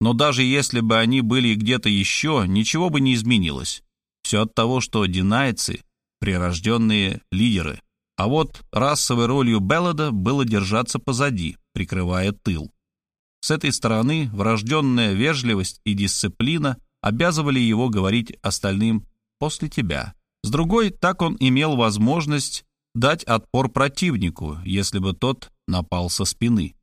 Но даже если бы они были где-то еще, ничего бы не изменилось. Все от того, что динайцы — прирожденные лидеры — а вот расовой ролью Беллада было держаться позади, прикрывая тыл. С этой стороны врожденная вежливость и дисциплина обязывали его говорить остальным «после тебя». С другой, так он имел возможность дать отпор противнику, если бы тот напал со спины.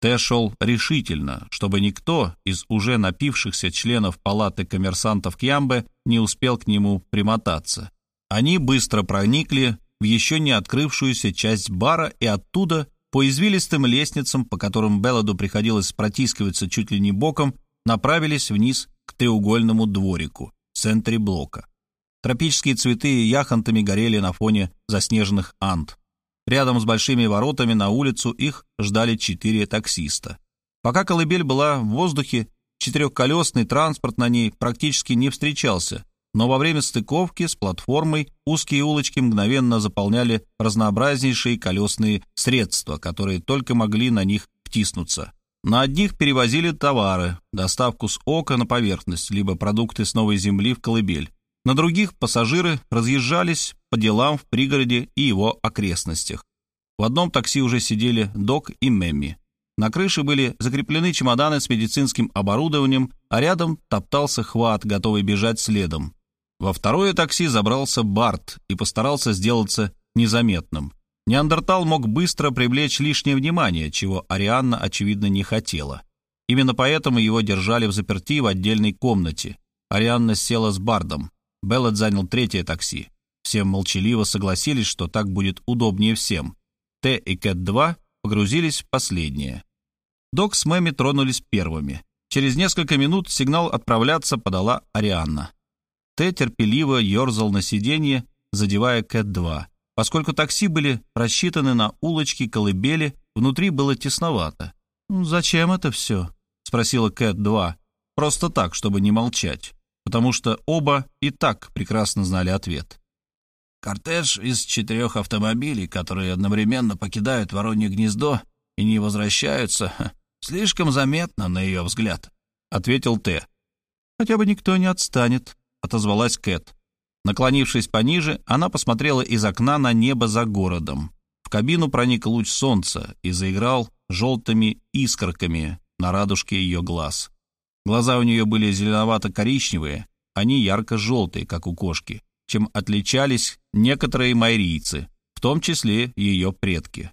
Т шел решительно, чтобы никто из уже напившихся членов палаты коммерсантов Кьямбе не успел к нему примотаться. Они быстро проникли в еще не открывшуюся часть бара и оттуда по извилистым лестницам, по которым Белладу приходилось протискиваться чуть ли не боком, направились вниз к треугольному дворику в центре блока. Тропические цветы яхонтами горели на фоне заснеженных ант. Рядом с большими воротами на улицу их ждали четыре таксиста. Пока колыбель была в воздухе, четырехколесный транспорт на ней практически не встречался, но во время стыковки с платформой узкие улочки мгновенно заполняли разнообразнейшие колесные средства, которые только могли на них втиснуться. На одних перевозили товары, доставку с ока на поверхность, либо продукты с новой земли в колыбель. На других пассажиры разъезжались по делам в пригороде и его окрестностях. В одном такси уже сидели Док и Мемми. На крыше были закреплены чемоданы с медицинским оборудованием, а рядом топтался хват, готовый бежать следом. Во второе такси забрался Барт и постарался сделаться незаметным. Неандертал мог быстро привлечь лишнее внимание, чего Арианна, очевидно, не хотела. Именно поэтому его держали в заперти в отдельной комнате. Арианна села с Бардом. Беллет занял третье такси. Все молчаливо согласились, что так будет удобнее всем. Т и Кэт-2 погрузились в последнее. Док с Мэми тронулись первыми. Через несколько минут сигнал отправляться подала Арианна. Т терпеливо ерзал на сиденье, задевая Кэт-2. Поскольку такси были рассчитаны на улочки колыбели, внутри было тесновато. «Ну, «Зачем это все?» — спросила Кэт-2. Просто так, чтобы не молчать. потому что оба и так прекрасно знали ответ. «Кортеж из четырех автомобилей, которые одновременно покидают Воронье гнездо и не возвращаются, *laughs* слишком заметно, на ее взгляд», — ответил Т. «Хотя бы никто не отстанет», — отозвалась Кэт. Наклонившись пониже, она посмотрела из окна на небо за городом. В кабину проник луч солнца и заиграл желтыми искорками на радужке ее глаз. Глаза у нее были зеленовато-коричневые, они ярко-желтые, как у кошки, чем отличались некоторые майрийцы, в том числе ее предки.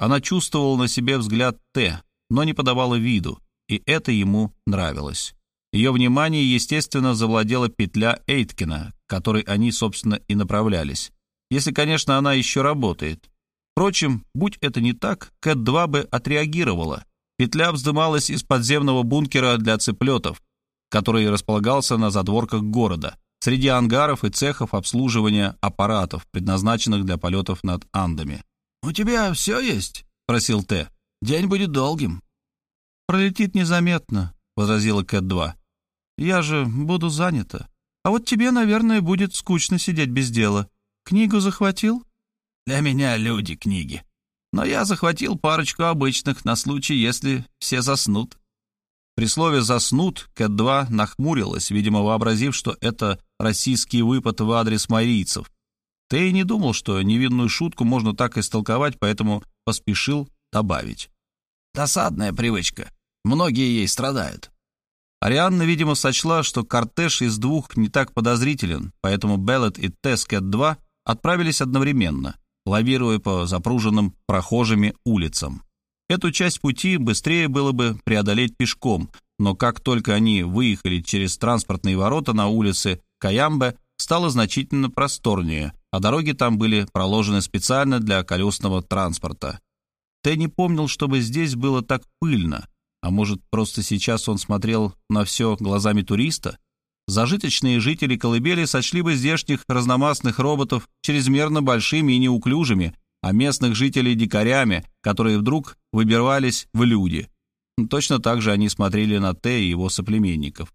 Она чувствовала на себе взгляд Т, но не подавала виду, и это ему нравилось. Ее внимание, естественно, завладела петля Эйткина, к которой они, собственно, и направлялись. Если, конечно, она еще работает. Впрочем, будь это не так, Кэт-2 бы отреагировала. Петля вздымалась из подземного бункера для цыплетов, который располагался на задворках города, среди ангаров и цехов обслуживания аппаратов, предназначенных для полетов над Андами. «У тебя все есть?» — просил Т. «День будет долгим». «Пролетит незаметно», — возразила Кэт-2. «Я же буду занята. А вот тебе, наверное, будет скучно сидеть без дела. Книгу захватил?» Для меня люди книги. Но я захватил парочку обычных на случай, если все заснут. При слове «заснут» Кэт-2 нахмурилась, видимо, вообразив, что это российский выпад в адрес марийцев. Ты не думал, что невинную шутку можно так истолковать, поэтому поспешил добавить. Досадная привычка. Многие ей страдают. Арианна, видимо, сочла, что кортеж из двух не так подозрителен, поэтому Беллет и Тесс Кэт-2 отправились одновременно лавируя по запруженным прохожими улицам. Эту часть пути быстрее было бы преодолеть пешком, но как только они выехали через транспортные ворота на улице Каямбе, стало значительно просторнее, а дороги там были проложены специально для колесного транспорта. Тенни помнил, чтобы здесь было так пыльно, а может, просто сейчас он смотрел на все глазами туриста? Зажиточные жители колыбели сочли бы здешних разномастных роботов чрезмерно большими и неуклюжими, а местных жителей дикарями, которые вдруг выбирались в люди. Точно так же они смотрели на Т и его соплеменников.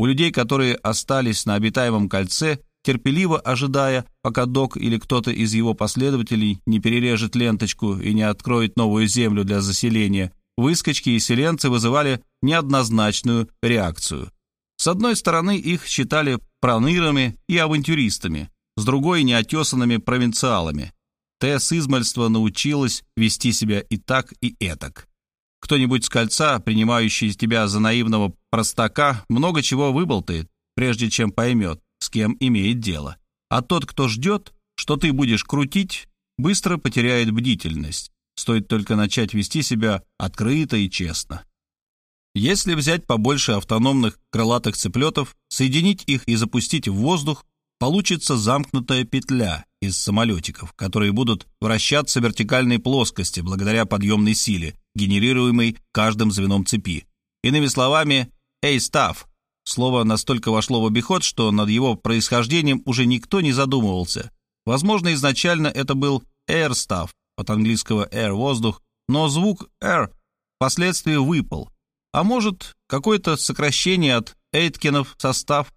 У людей, которые остались на обитаемом кольце, терпеливо ожидая, пока док или кто-то из его последователей не перережет ленточку и не откроет новую землю для заселения, выскочки и селенцы вызывали неоднозначную реакцию – с одной стороны, их считали пронырами и авантюристами, с другой — неотесанными провинциалами. Т с измальства научилась вести себя и так, и этак. Кто-нибудь с кольца, принимающий тебя за наивного простака, много чего выболтает, прежде чем поймет, с кем имеет дело. А тот, кто ждет, что ты будешь крутить, быстро потеряет бдительность. Стоит только начать вести себя открыто и честно. Если взять побольше автономных крылатых цыплетов, соединить их и запустить в воздух, получится замкнутая петля из самолетиков, которые будут вращаться в вертикальной плоскости благодаря подъемной силе, генерируемой каждым звеном цепи. Иными словами, «Эй, став!» Слово настолько вошло в обиход, что над его происхождением уже никто не задумывался. Возможно, изначально это был «air staff», от английского «air» — воздух, но звук «air» впоследствии выпал — а может, какое-то сокращение от Эйткинов состав.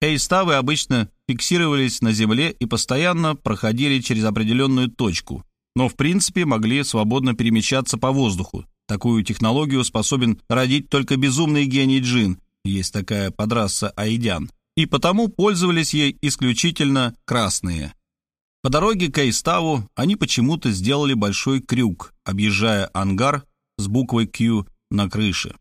Эйставы обычно фиксировались на Земле и постоянно проходили через определенную точку, но в принципе могли свободно перемещаться по воздуху. Такую технологию способен родить только безумный гений джин, есть такая подраса аидян, и потому пользовались ей исключительно красные. По дороге к Эйставу они почему-то сделали большой крюк, объезжая ангар с буквой Q на крыше.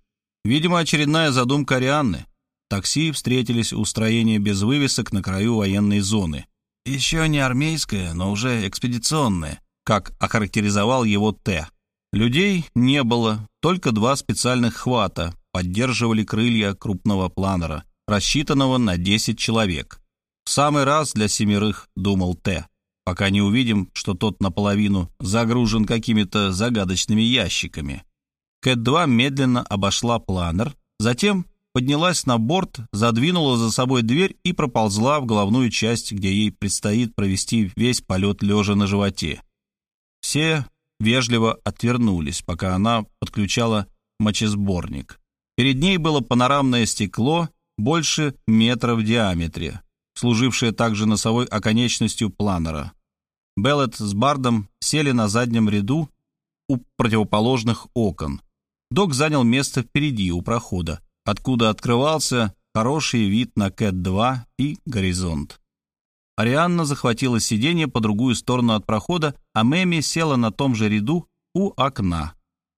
Видимо, очередная задумка Арианны. Такси встретились у строения без вывесок на краю военной зоны. Еще не армейское, но уже экспедиционное, как охарактеризовал его Т. Людей не было, только два специальных хвата поддерживали крылья крупного планера, рассчитанного на 10 человек. В самый раз для семерых, думал Т, пока не увидим, что тот наполовину загружен какими-то загадочными ящиками. Кэт-2 медленно обошла планер, затем поднялась на борт, задвинула за собой дверь и проползла в головную часть, где ей предстоит провести весь полет лежа на животе. Все вежливо отвернулись, пока она подключала мочесборник. Перед ней было панорамное стекло, больше метра в диаметре, служившая также носовой оконечностью планера. Беллет с Бардом сели на заднем ряду у противоположных окон. Док занял место впереди, у прохода, откуда открывался хороший вид на Кэт-2 и горизонт. Арианна захватила сиденье по другую сторону от прохода, а Мэми села на том же ряду у окна.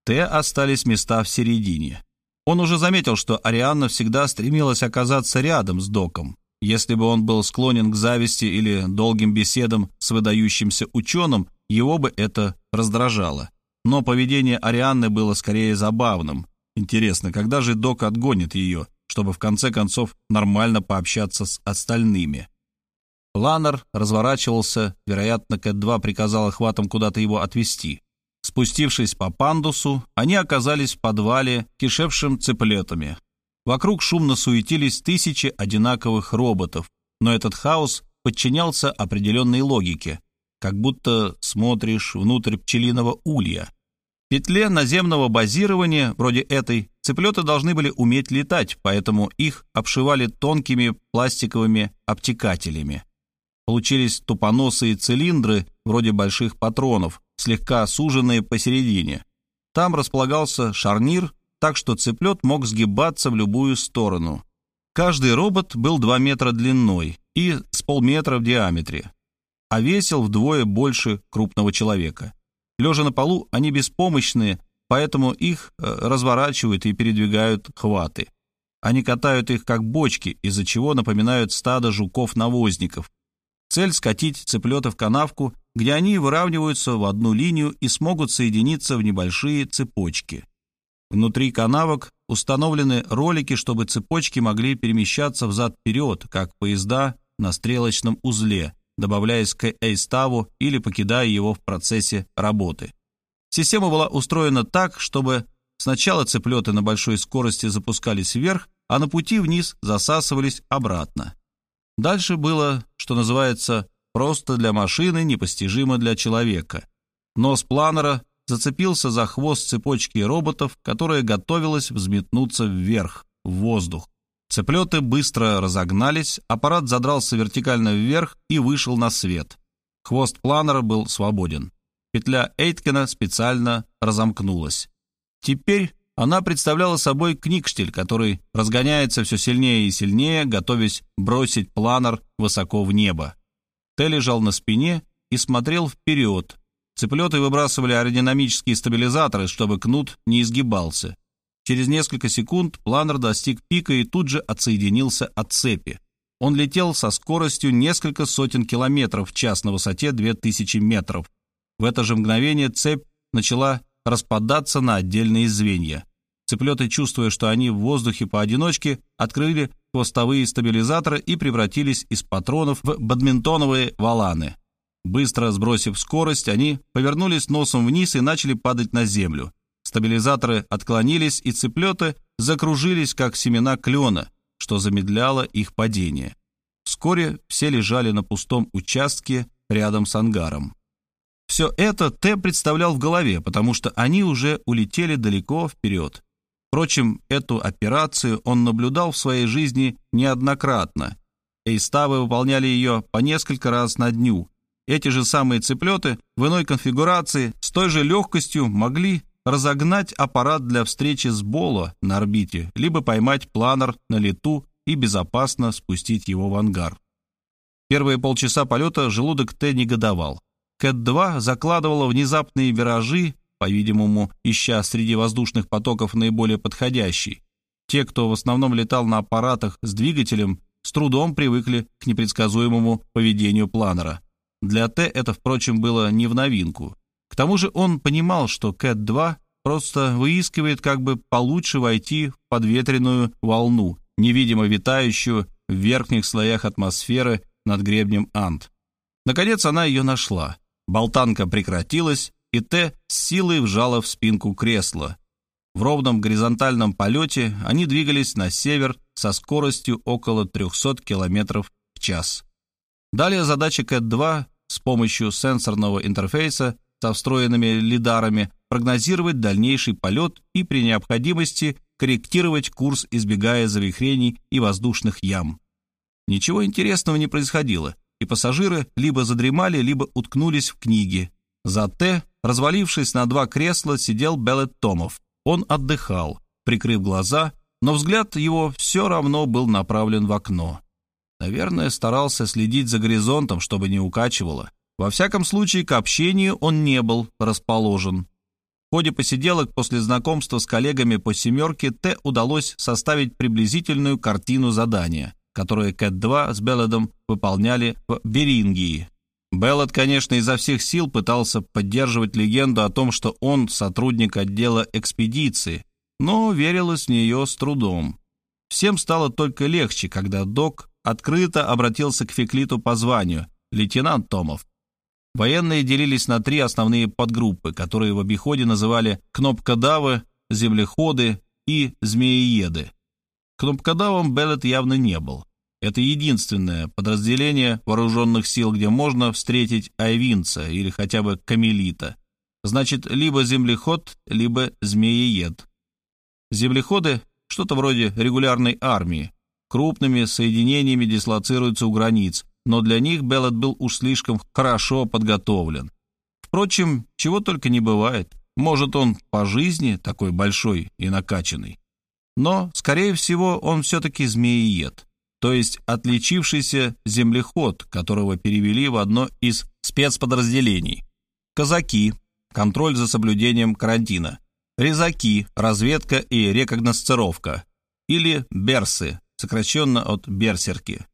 Т остались места в середине. Он уже заметил, что Арианна всегда стремилась оказаться рядом с Доком. Если бы он был склонен к зависти или долгим беседам с выдающимся ученым, его бы это раздражало. Но поведение Арианны было скорее забавным. Интересно, когда же Док отгонит ее, чтобы в конце концов нормально пообщаться с остальными? Планер разворачивался, вероятно, Кэт-2 приказал охватом куда-то его отвезти. Спустившись по пандусу, они оказались в подвале, кишевшим цыплетами. Вокруг шумно суетились тысячи одинаковых роботов, но этот хаос подчинялся определенной логике, как будто смотришь внутрь пчелиного улья. В петле наземного базирования, вроде этой, цыплеты должны были уметь летать, поэтому их обшивали тонкими пластиковыми обтекателями. Получились тупоносые цилиндры, вроде больших патронов, слегка суженные посередине. Там располагался шарнир, так что цыплет мог сгибаться в любую сторону. Каждый робот был 2 метра длиной и с полметра в диаметре, а весил вдвое больше крупного человека. Лежа на полу, они беспомощные, поэтому их э, разворачивают и передвигают хваты. Они катают их как бочки, из-за чего напоминают стадо жуков-навозников, Цель — скатить цыплета в канавку, где они выравниваются в одну линию и смогут соединиться в небольшие цепочки. Внутри канавок установлены ролики, чтобы цепочки могли перемещаться взад-вперед, как поезда на стрелочном узле, добавляясь к A-ставу или покидая его в процессе работы. Система была устроена так, чтобы сначала цыплеты на большой скорости запускались вверх, а на пути вниз засасывались обратно. Дальше было, что называется, просто для машины, непостижимо для человека. Нос планера зацепился за хвост цепочки роботов, которая готовилась взметнуться вверх, в воздух. Цеплеты быстро разогнались, аппарат задрался вертикально вверх и вышел на свет. Хвост планера был свободен. Петля Эйткина специально разомкнулась. Теперь она представляла собой книгштель, который разгоняется все сильнее и сильнее, готовясь бросить планер высоко в небо. Т лежал на спине и смотрел вперед. Цыплеты выбрасывали аэродинамические стабилизаторы, чтобы кнут не изгибался. Через несколько секунд планер достиг пика и тут же отсоединился от цепи. Он летел со скоростью несколько сотен километров в час на высоте 2000 метров. В это же мгновение цепь начала распадаться на отдельные звенья. Цыплеты, чувствуя, что они в воздухе поодиночке, открыли хвостовые стабилизаторы и превратились из патронов в бадминтоновые валаны. Быстро сбросив скорость, они повернулись носом вниз и начали падать на землю. Стабилизаторы отклонились, и цыплеты закружились, как семена клена, что замедляло их падение. Вскоре все лежали на пустом участке рядом с ангаром. Все это Т представлял в голове, потому что они уже улетели далеко вперед. Впрочем, эту операцию он наблюдал в своей жизни неоднократно. Эйставы выполняли ее по несколько раз на дню. Эти же самые цыплеты в иной конфигурации с той же легкостью могли разогнать аппарат для встречи с Боло на орбите, либо поймать планер на лету и безопасно спустить его в ангар. Первые полчаса полета желудок Т негодовал. Кэт-2 закладывала внезапные виражи, по-видимому, ища среди воздушных потоков наиболее подходящий. Те, кто в основном летал на аппаратах с двигателем, с трудом привыкли к непредсказуемому поведению планера. Для Т это, впрочем, было не в новинку. К тому же он понимал, что Кэт-2 просто выискивает, как бы получше войти в подветренную волну, невидимо витающую в верхних слоях атмосферы над гребнем Ант. Наконец она ее нашла. Болтанка прекратилась, и Т с силой вжала в спинку кресла. В ровном горизонтальном полете они двигались на север со скоростью около 300 км в час. Далее задача Кэт-2 с помощью сенсорного интерфейса со встроенными лидарами прогнозировать дальнейший полет и при необходимости корректировать курс, избегая завихрений и воздушных ям. Ничего интересного не происходило, и пассажиры либо задремали, либо уткнулись в книги. За Т, развалившись на два кресла, сидел Беллет Томов. Он отдыхал, прикрыв глаза, но взгляд его все равно был направлен в окно. Наверное, старался следить за горизонтом, чтобы не укачивало. Во всяком случае, к общению он не был расположен. В ходе посиделок после знакомства с коллегами по «семерке» Т удалось составить приблизительную картину задания, которое Кэт-2 с Белледом выполняли в Берингии. Беллад, конечно, изо всех сил пытался поддерживать легенду о том, что он сотрудник отдела экспедиции, но верилось в нее с трудом. Всем стало только легче, когда док открыто обратился к Феклиту по званию, лейтенант Томов. Военные делились на три основные подгруппы, которые в обиходе называли кнопкодавы, землеходы и змеиеды. Кнопкодавом Беллет явно не был. Это единственное подразделение вооруженных сил, где можно встретить айвинца или хотя бы камелита. Значит, либо землеход, либо змеиед. Землеходы — что-то вроде регулярной армии, крупными соединениями дислоцируются у границ, но для них Беллет был уж слишком хорошо подготовлен. Впрочем, чего только не бывает. Может, он по жизни такой большой и накачанный. Но, скорее всего, он все-таки змеиед, то есть отличившийся землеход, которого перевели в одно из спецподразделений. Казаки – контроль за соблюдением карантина. Резаки – разведка и рекогносцировка. Или берсы сокращенно от берсерки.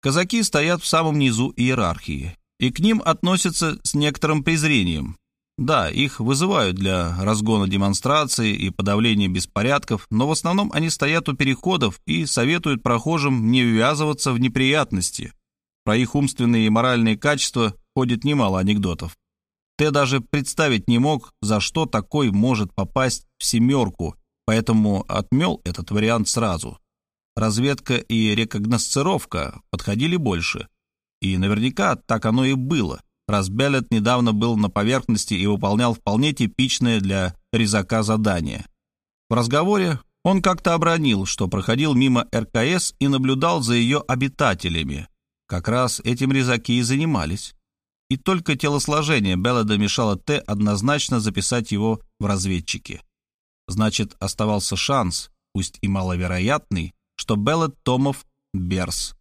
Казаки стоят в самом низу иерархии, и к ним относятся с некоторым презрением. Да, их вызывают для разгона демонстраций и подавления беспорядков, но в основном они стоят у переходов и советуют прохожим не ввязываться в неприятности. Про их умственные и моральные качества ходит немало анекдотов. Т даже представить не мог, за что такой может попасть в семерку, поэтому отмел этот вариант сразу разведка и рекогносцировка подходили больше. И наверняка так оно и было, раз Беллет недавно был на поверхности и выполнял вполне типичное для резака задание. В разговоре он как-то обронил, что проходил мимо РКС и наблюдал за ее обитателями. Как раз этим резаки и занимались. И только телосложение Белледа мешало Т однозначно записать его в разведчики. Значит, оставался шанс, пусть и маловероятный, что Беллет Томов — берс.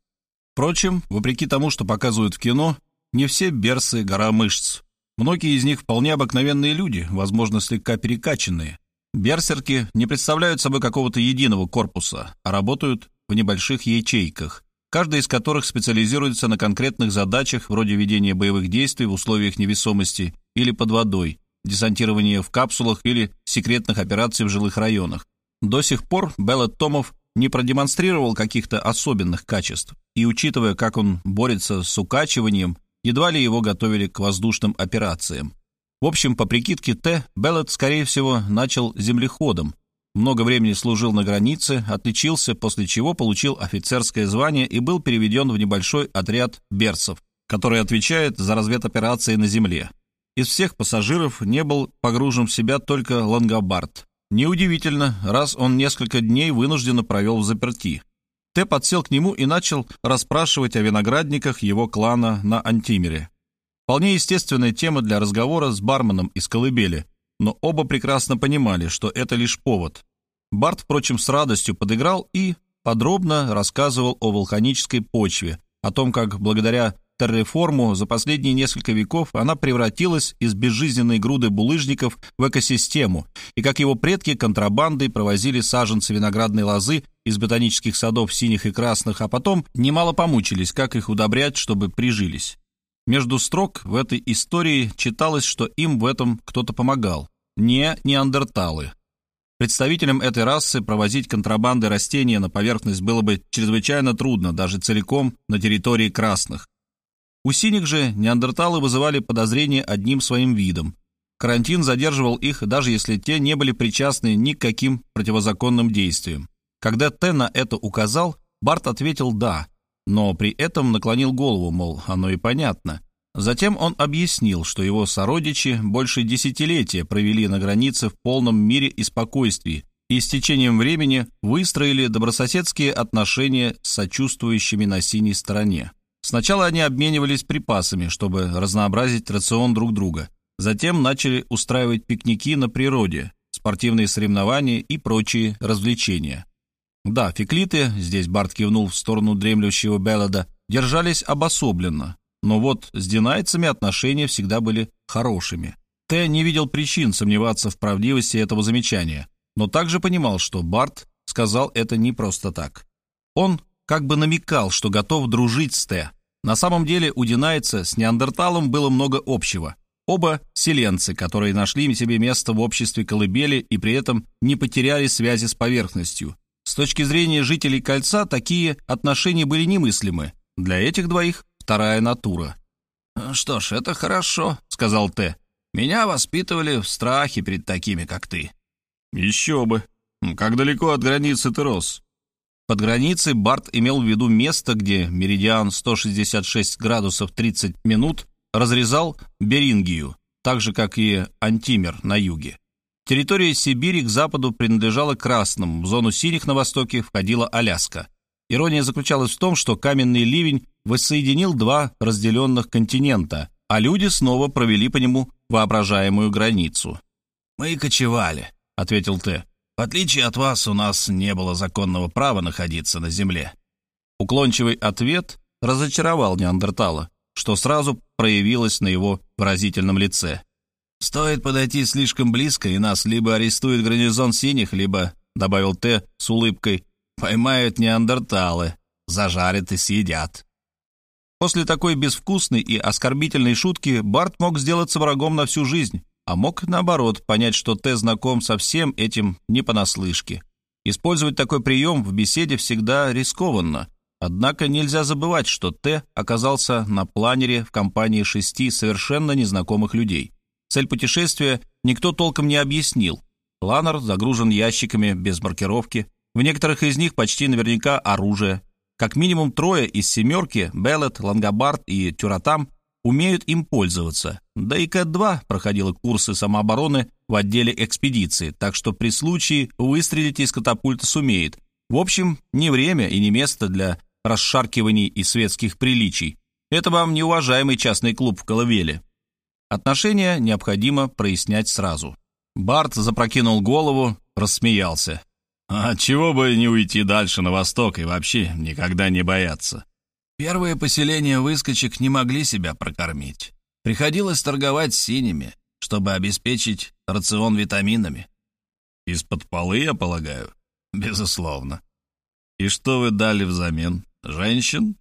Впрочем, вопреки тому, что показывают в кино, не все берсы — гора мышц. Многие из них вполне обыкновенные люди, возможно, слегка перекачанные. Берсерки не представляют собой какого-то единого корпуса, а работают в небольших ячейках, каждая из которых специализируется на конкретных задачах вроде ведения боевых действий в условиях невесомости или под водой, десантирования в капсулах или секретных операций в жилых районах. До сих пор Беллет Томов не продемонстрировал каких-то особенных качеств, и, учитывая, как он борется с укачиванием, едва ли его готовили к воздушным операциям. В общем, по прикидке Т, Беллет, скорее всего, начал землеходом, много времени служил на границе, отличился, после чего получил офицерское звание и был переведен в небольшой отряд берсов, который отвечает за разведоперации на земле. Из всех пассажиров не был погружен в себя только Лангобард, Неудивительно, раз он несколько дней вынужденно провел в заперти. Т подсел к нему и начал расспрашивать о виноградниках его клана на Антимере. Вполне естественная тема для разговора с барменом из колыбели, но оба прекрасно понимали, что это лишь повод. Барт, впрочем, с радостью подыграл и подробно рассказывал о вулканической почве, о том, как благодаря терреформу за последние несколько веков она превратилась из безжизненной груды булыжников в экосистему, и как его предки контрабандой провозили саженцы виноградной лозы из ботанических садов синих и красных, а потом немало помучились, как их удобрять, чтобы прижились. Между строк в этой истории читалось, что им в этом кто-то помогал. Не неандерталы. Представителям этой расы провозить контрабанды растения на поверхность было бы чрезвычайно трудно, даже целиком на территории красных. У синих же неандерталы вызывали подозрения одним своим видом. Карантин задерживал их, даже если те не были причастны ни к каким противозаконным действиям. Когда Т на это указал, Барт ответил «да», но при этом наклонил голову, мол, оно и понятно. Затем он объяснил, что его сородичи больше десятилетия провели на границе в полном мире и спокойствии, и с течением времени выстроили добрососедские отношения с сочувствующими на синей стороне. Сначала они обменивались припасами, чтобы разнообразить рацион друг друга. Затем начали устраивать пикники на природе, спортивные соревнования и прочие развлечения. Да, феклиты, здесь Барт кивнул в сторону дремлющего Беллада, держались обособленно, но вот с динайцами отношения всегда были хорошими. Т не видел причин сомневаться в правдивости этого замечания, но также понимал, что Барт сказал это не просто так. Он как бы намекал, что готов дружить с Т. На самом деле у динайца с неандерталом было много общего. Оба селенцы, которые нашли себе место в обществе колыбели и при этом не потеряли связи с поверхностью. С точки зрения жителей кольца такие отношения были немыслимы. Для этих двоих вторая натура. «Что ж, это хорошо», — сказал Т. «Меня воспитывали в страхе перед такими, как ты». «Еще бы. Как далеко от границы ты рос?» Под границей Барт имел в виду место, где меридиан 166 градусов 30 минут разрезал Берингию, так же, как и Антимер на юге. Территория Сибири к западу принадлежала красным, в зону синих на востоке входила Аляска. Ирония заключалась в том, что каменный ливень воссоединил два разделенных континента, а люди снова провели по нему воображаемую границу. «Мы кочевали», — ответил Т. «В отличие от вас, у нас не было законного права находиться на земле». Уклончивый ответ разочаровал Неандертала, что сразу проявилось на его выразительном лице. «Стоит подойти слишком близко, и нас либо арестует гарнизон синих, либо, — добавил Т с улыбкой, — поймают неандерталы, зажарят и съедят». После такой безвкусной и оскорбительной шутки Барт мог сделаться врагом на всю жизнь, а мог, наоборот, понять, что Т знаком со всем этим не понаслышке. Использовать такой прием в беседе всегда рискованно, однако нельзя забывать, что Т оказался на планере в компании шести совершенно незнакомых людей. Цель путешествия никто толком не объяснил. Планер загружен ящиками без маркировки, в некоторых из них почти наверняка оружие, как минимум трое из «семерки» — Беллет, Лангобард и Тюратам — умеют им пользоваться. Да и Кэт-2 проходила курсы самообороны в отделе экспедиции, так что при случае выстрелить из катапульта сумеет. В общем, не время и не место для расшаркиваний и светских приличий. Это вам неуважаемый частный клуб в Коловеле. Отношения необходимо прояснять сразу. Барт запрокинул голову, рассмеялся. А чего бы не уйти дальше на восток и вообще никогда не бояться? Первые поселения выскочек не могли себя прокормить. Приходилось торговать синими, чтобы обеспечить рацион витаминами. Из-под полы, я полагаю? Безусловно. И что вы дали взамен? Женщин?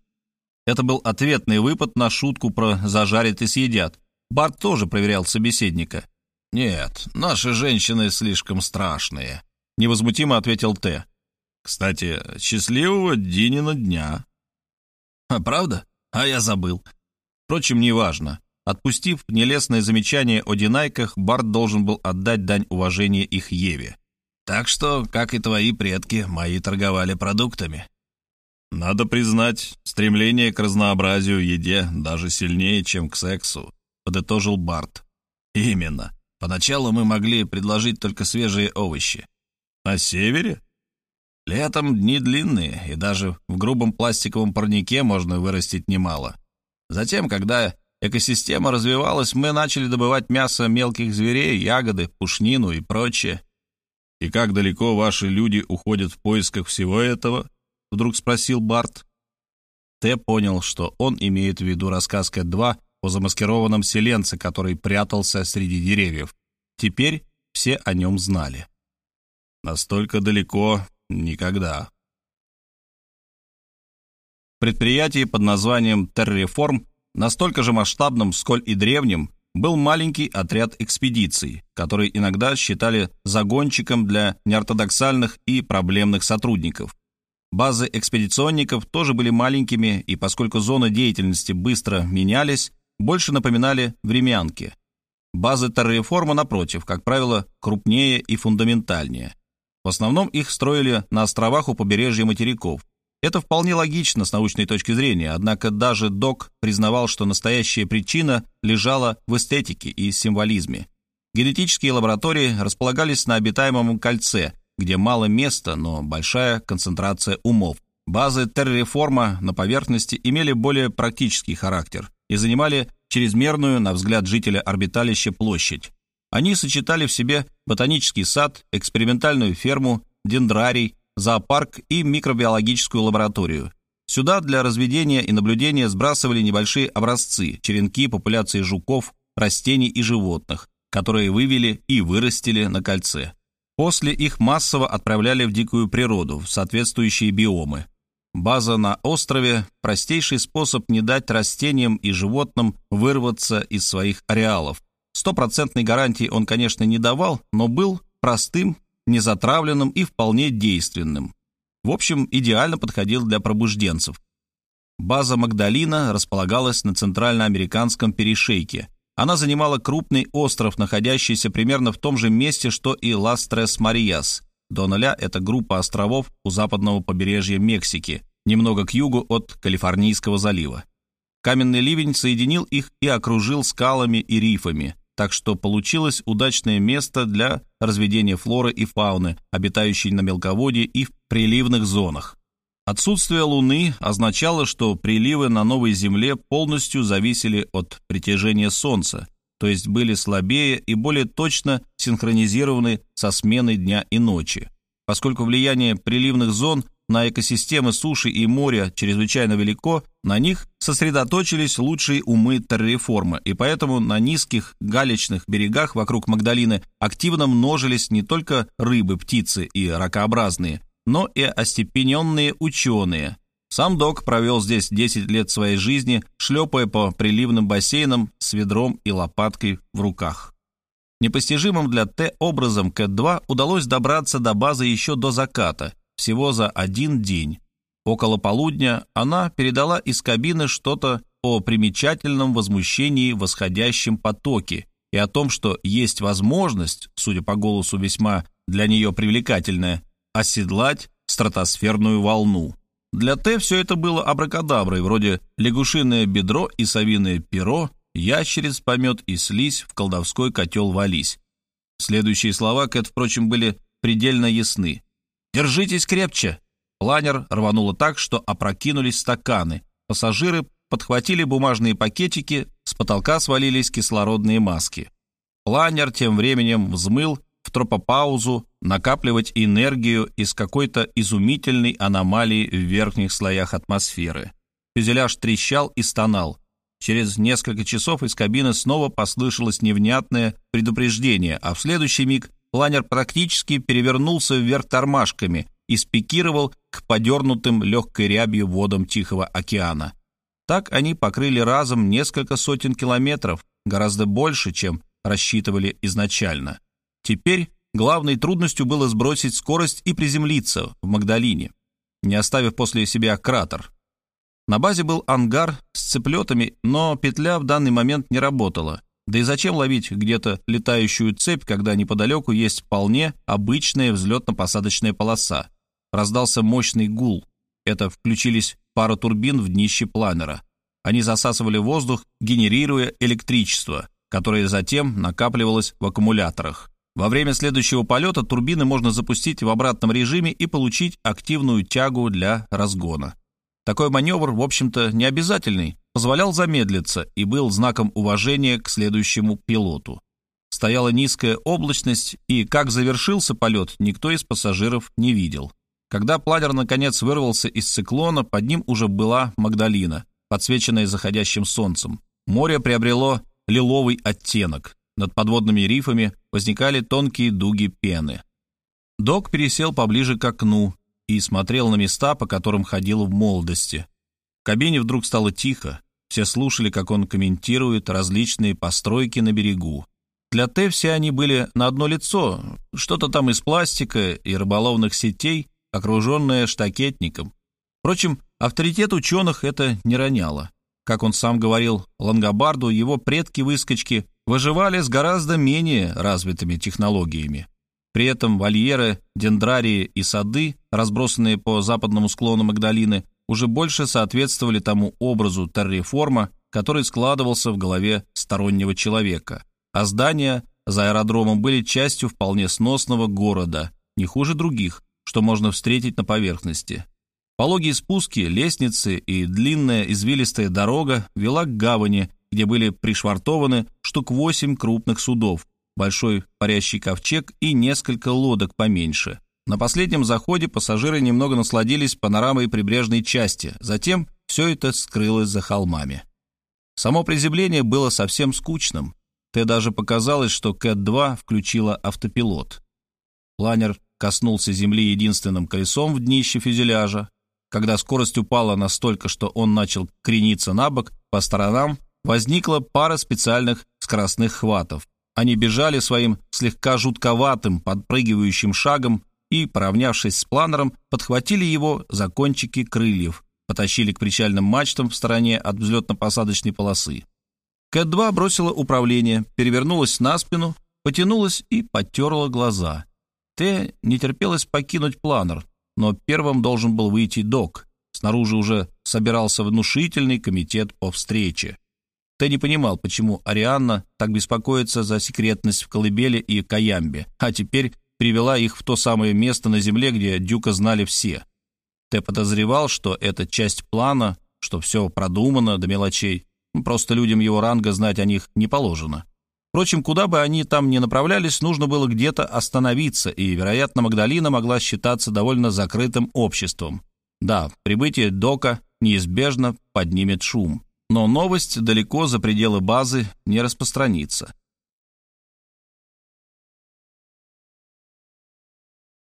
Это был ответный выпад на шутку про «зажарят и съедят». Барт тоже проверял собеседника. «Нет, наши женщины слишком страшные», — невозмутимо ответил Т. «Кстати, счастливого Динина дня». «А правда? А я забыл». Впрочем, неважно. Отпустив нелестное замечание о динайках, Барт должен был отдать дань уважения их Еве. «Так что, как и твои предки, мои торговали продуктами». «Надо признать, стремление к разнообразию еде даже сильнее, чем к сексу», — подытожил Барт. «Именно. Поначалу мы могли предложить только свежие овощи. На севере? Летом дни длинные, и даже в грубом пластиковом парнике можно вырастить немало. Затем, когда экосистема развивалась, мы начали добывать мясо мелких зверей, ягоды, пушнину и прочее. «И как далеко ваши люди уходят в поисках всего этого?» — вдруг спросил Барт. Т понял, что он имеет в виду рассказ Кэт-2 о замаскированном селенце, который прятался среди деревьев. Теперь все о нем знали. Настолько далеко никогда. Предприятие под названием «Терреформ» настолько же масштабным, сколь и древним, был маленький отряд экспедиций, который иногда считали загончиком для неортодоксальных и проблемных сотрудников. Базы экспедиционников тоже были маленькими, и поскольку зоны деятельности быстро менялись, больше напоминали времянки. Базы терреформа, напротив, как правило, крупнее и фундаментальнее. В основном их строили на островах у побережья материков. Это вполне логично с научной точки зрения, однако даже Док признавал, что настоящая причина лежала в эстетике и символизме. Генетические лаборатории располагались на обитаемом кольце, где мало места, но большая концентрация умов. Базы терреформа на поверхности имели более практический характер и занимали чрезмерную, на взгляд жителя орбиталища, площадь. Они сочетали в себе ботанический сад, экспериментальную ферму, дендрарий, зоопарк и микробиологическую лабораторию. Сюда для разведения и наблюдения сбрасывали небольшие образцы, черенки популяции жуков, растений и животных, которые вывели и вырастили на кольце. После их массово отправляли в дикую природу, в соответствующие биомы. База на острове – простейший способ не дать растениям и животным вырваться из своих ареалов. Стопроцентной гарантии он, конечно, не давал, но был простым, незатравленным и вполне действенным. В общем, идеально подходил для пробужденцев. База Магдалина располагалась на центральноамериканском перешейке. Она занимала крупный остров, находящийся примерно в том же месте, что и Лас-Трес-Марияс. До ноля – это группа островов у западного побережья Мексики, немного к югу от Калифорнийского залива. Каменный ливень соединил их и окружил скалами и рифами, так что получилось удачное место для разведения флоры и фауны, обитающей на мелководье и в приливных зонах. Отсутствие Луны означало, что приливы на новой Земле полностью зависели от притяжения Солнца, то есть были слабее и более точно синхронизированы со сменой дня и ночи. Поскольку влияние приливных зон на экосистемы суши и моря чрезвычайно велико, на них сосредоточились лучшие умы терреформа, и поэтому на низких галечных берегах вокруг Магдалины активно множились не только рыбы, птицы и ракообразные, но и остепененные ученые. Сам док провел здесь 10 лет своей жизни, шлепая по приливным бассейнам с ведром и лопаткой в руках. Непостижимым для Т образом Кэт-2 удалось добраться до базы еще до заката – всего за один день. Около полудня она передала из кабины что-то о примечательном возмущении восходящем потоке и о том, что есть возможность, судя по голосу весьма для нее привлекательная, оседлать стратосферную волну. Для Т все это было абракадаброй, вроде лягушиное бедро и совиное перо, ящериц помет и слизь в колдовской котел вались. Следующие слова Кэт, впрочем, были предельно ясны. «Держитесь крепче!» Планер рвануло так, что опрокинулись стаканы. Пассажиры подхватили бумажные пакетики, с потолка свалились кислородные маски. Планер тем временем взмыл в тропопаузу накапливать энергию из какой-то изумительной аномалии в верхних слоях атмосферы. Фюзеляж трещал и стонал. Через несколько часов из кабины снова послышалось невнятное предупреждение, а в следующий миг планер практически перевернулся вверх тормашками и спикировал к подернутым легкой рябью водам Тихого океана. Так они покрыли разом несколько сотен километров, гораздо больше, чем рассчитывали изначально. Теперь главной трудностью было сбросить скорость и приземлиться в Магдалине, не оставив после себя кратер. На базе был ангар с цеплетами, но петля в данный момент не работала, да и зачем ловить где-то летающую цепь, когда неподалеку есть вполне обычная взлетно-посадочная полоса? Раздался мощный гул. Это включились пара турбин в днище планера. Они засасывали воздух, генерируя электричество, которое затем накапливалось в аккумуляторах. Во время следующего полета турбины можно запустить в обратном режиме и получить активную тягу для разгона. Такой маневр, в общем-то, не обязательный, позволял замедлиться и был знаком уважения к следующему пилоту. Стояла низкая облачность, и как завершился полет, никто из пассажиров не видел. Когда планер наконец вырвался из циклона, под ним уже была Магдалина, подсвеченная заходящим солнцем. Море приобрело лиловый оттенок. Над подводными рифами возникали тонкие дуги пены. Док пересел поближе к окну, и смотрел на места, по которым ходил в молодости. В кабине вдруг стало тихо. Все слушали, как он комментирует различные постройки на берегу. Для Т все они были на одно лицо, что-то там из пластика и рыболовных сетей, окруженное штакетником. Впрочем, авторитет ученых это не роняло. Как он сам говорил Лангобарду, его предки-выскочки выживали с гораздо менее развитыми технологиями. При этом вольеры, дендрарии и сады, разбросанные по западному склону Магдалины, уже больше соответствовали тому образу терреформа, который складывался в голове стороннего человека. А здания за аэродромом были частью вполне сносного города, не хуже других, что можно встретить на поверхности. Пологие спуски, лестницы и длинная извилистая дорога вела к гавани, где были пришвартованы штук восемь крупных судов, большой парящий ковчег и несколько лодок поменьше. На последнем заходе пассажиры немного насладились панорамой прибрежной части, затем все это скрылось за холмами. Само приземление было совсем скучным. Т даже показалось, что Кэт-2 включила автопилот. Планер коснулся земли единственным колесом в днище фюзеляжа. Когда скорость упала настолько, что он начал крениться на бок, по сторонам возникла пара специальных скоростных хватов. Они бежали своим слегка жутковатым, подпрыгивающим шагом и, поравнявшись с планером, подхватили его за кончики крыльев, потащили к причальным мачтам в стороне от взлетно-посадочной полосы. Кэт-2 бросила управление, перевернулась на спину, потянулась и потерла глаза. Т не терпелось покинуть планер, но первым должен был выйти док. Снаружи уже собирался внушительный комитет по встрече. Т не понимал, почему Арианна так беспокоится за секретность в Колыбели и Каямбе, а теперь привела их в то самое место на земле, где Дюка знали все. Т подозревал, что это часть плана, что все продумано до мелочей. Просто людям его ранга знать о них не положено. Впрочем, куда бы они там ни направлялись, нужно было где-то остановиться, и, вероятно, Магдалина могла считаться довольно закрытым обществом. Да, прибытие Дока неизбежно поднимет шум. Но новость далеко за пределы базы не распространится.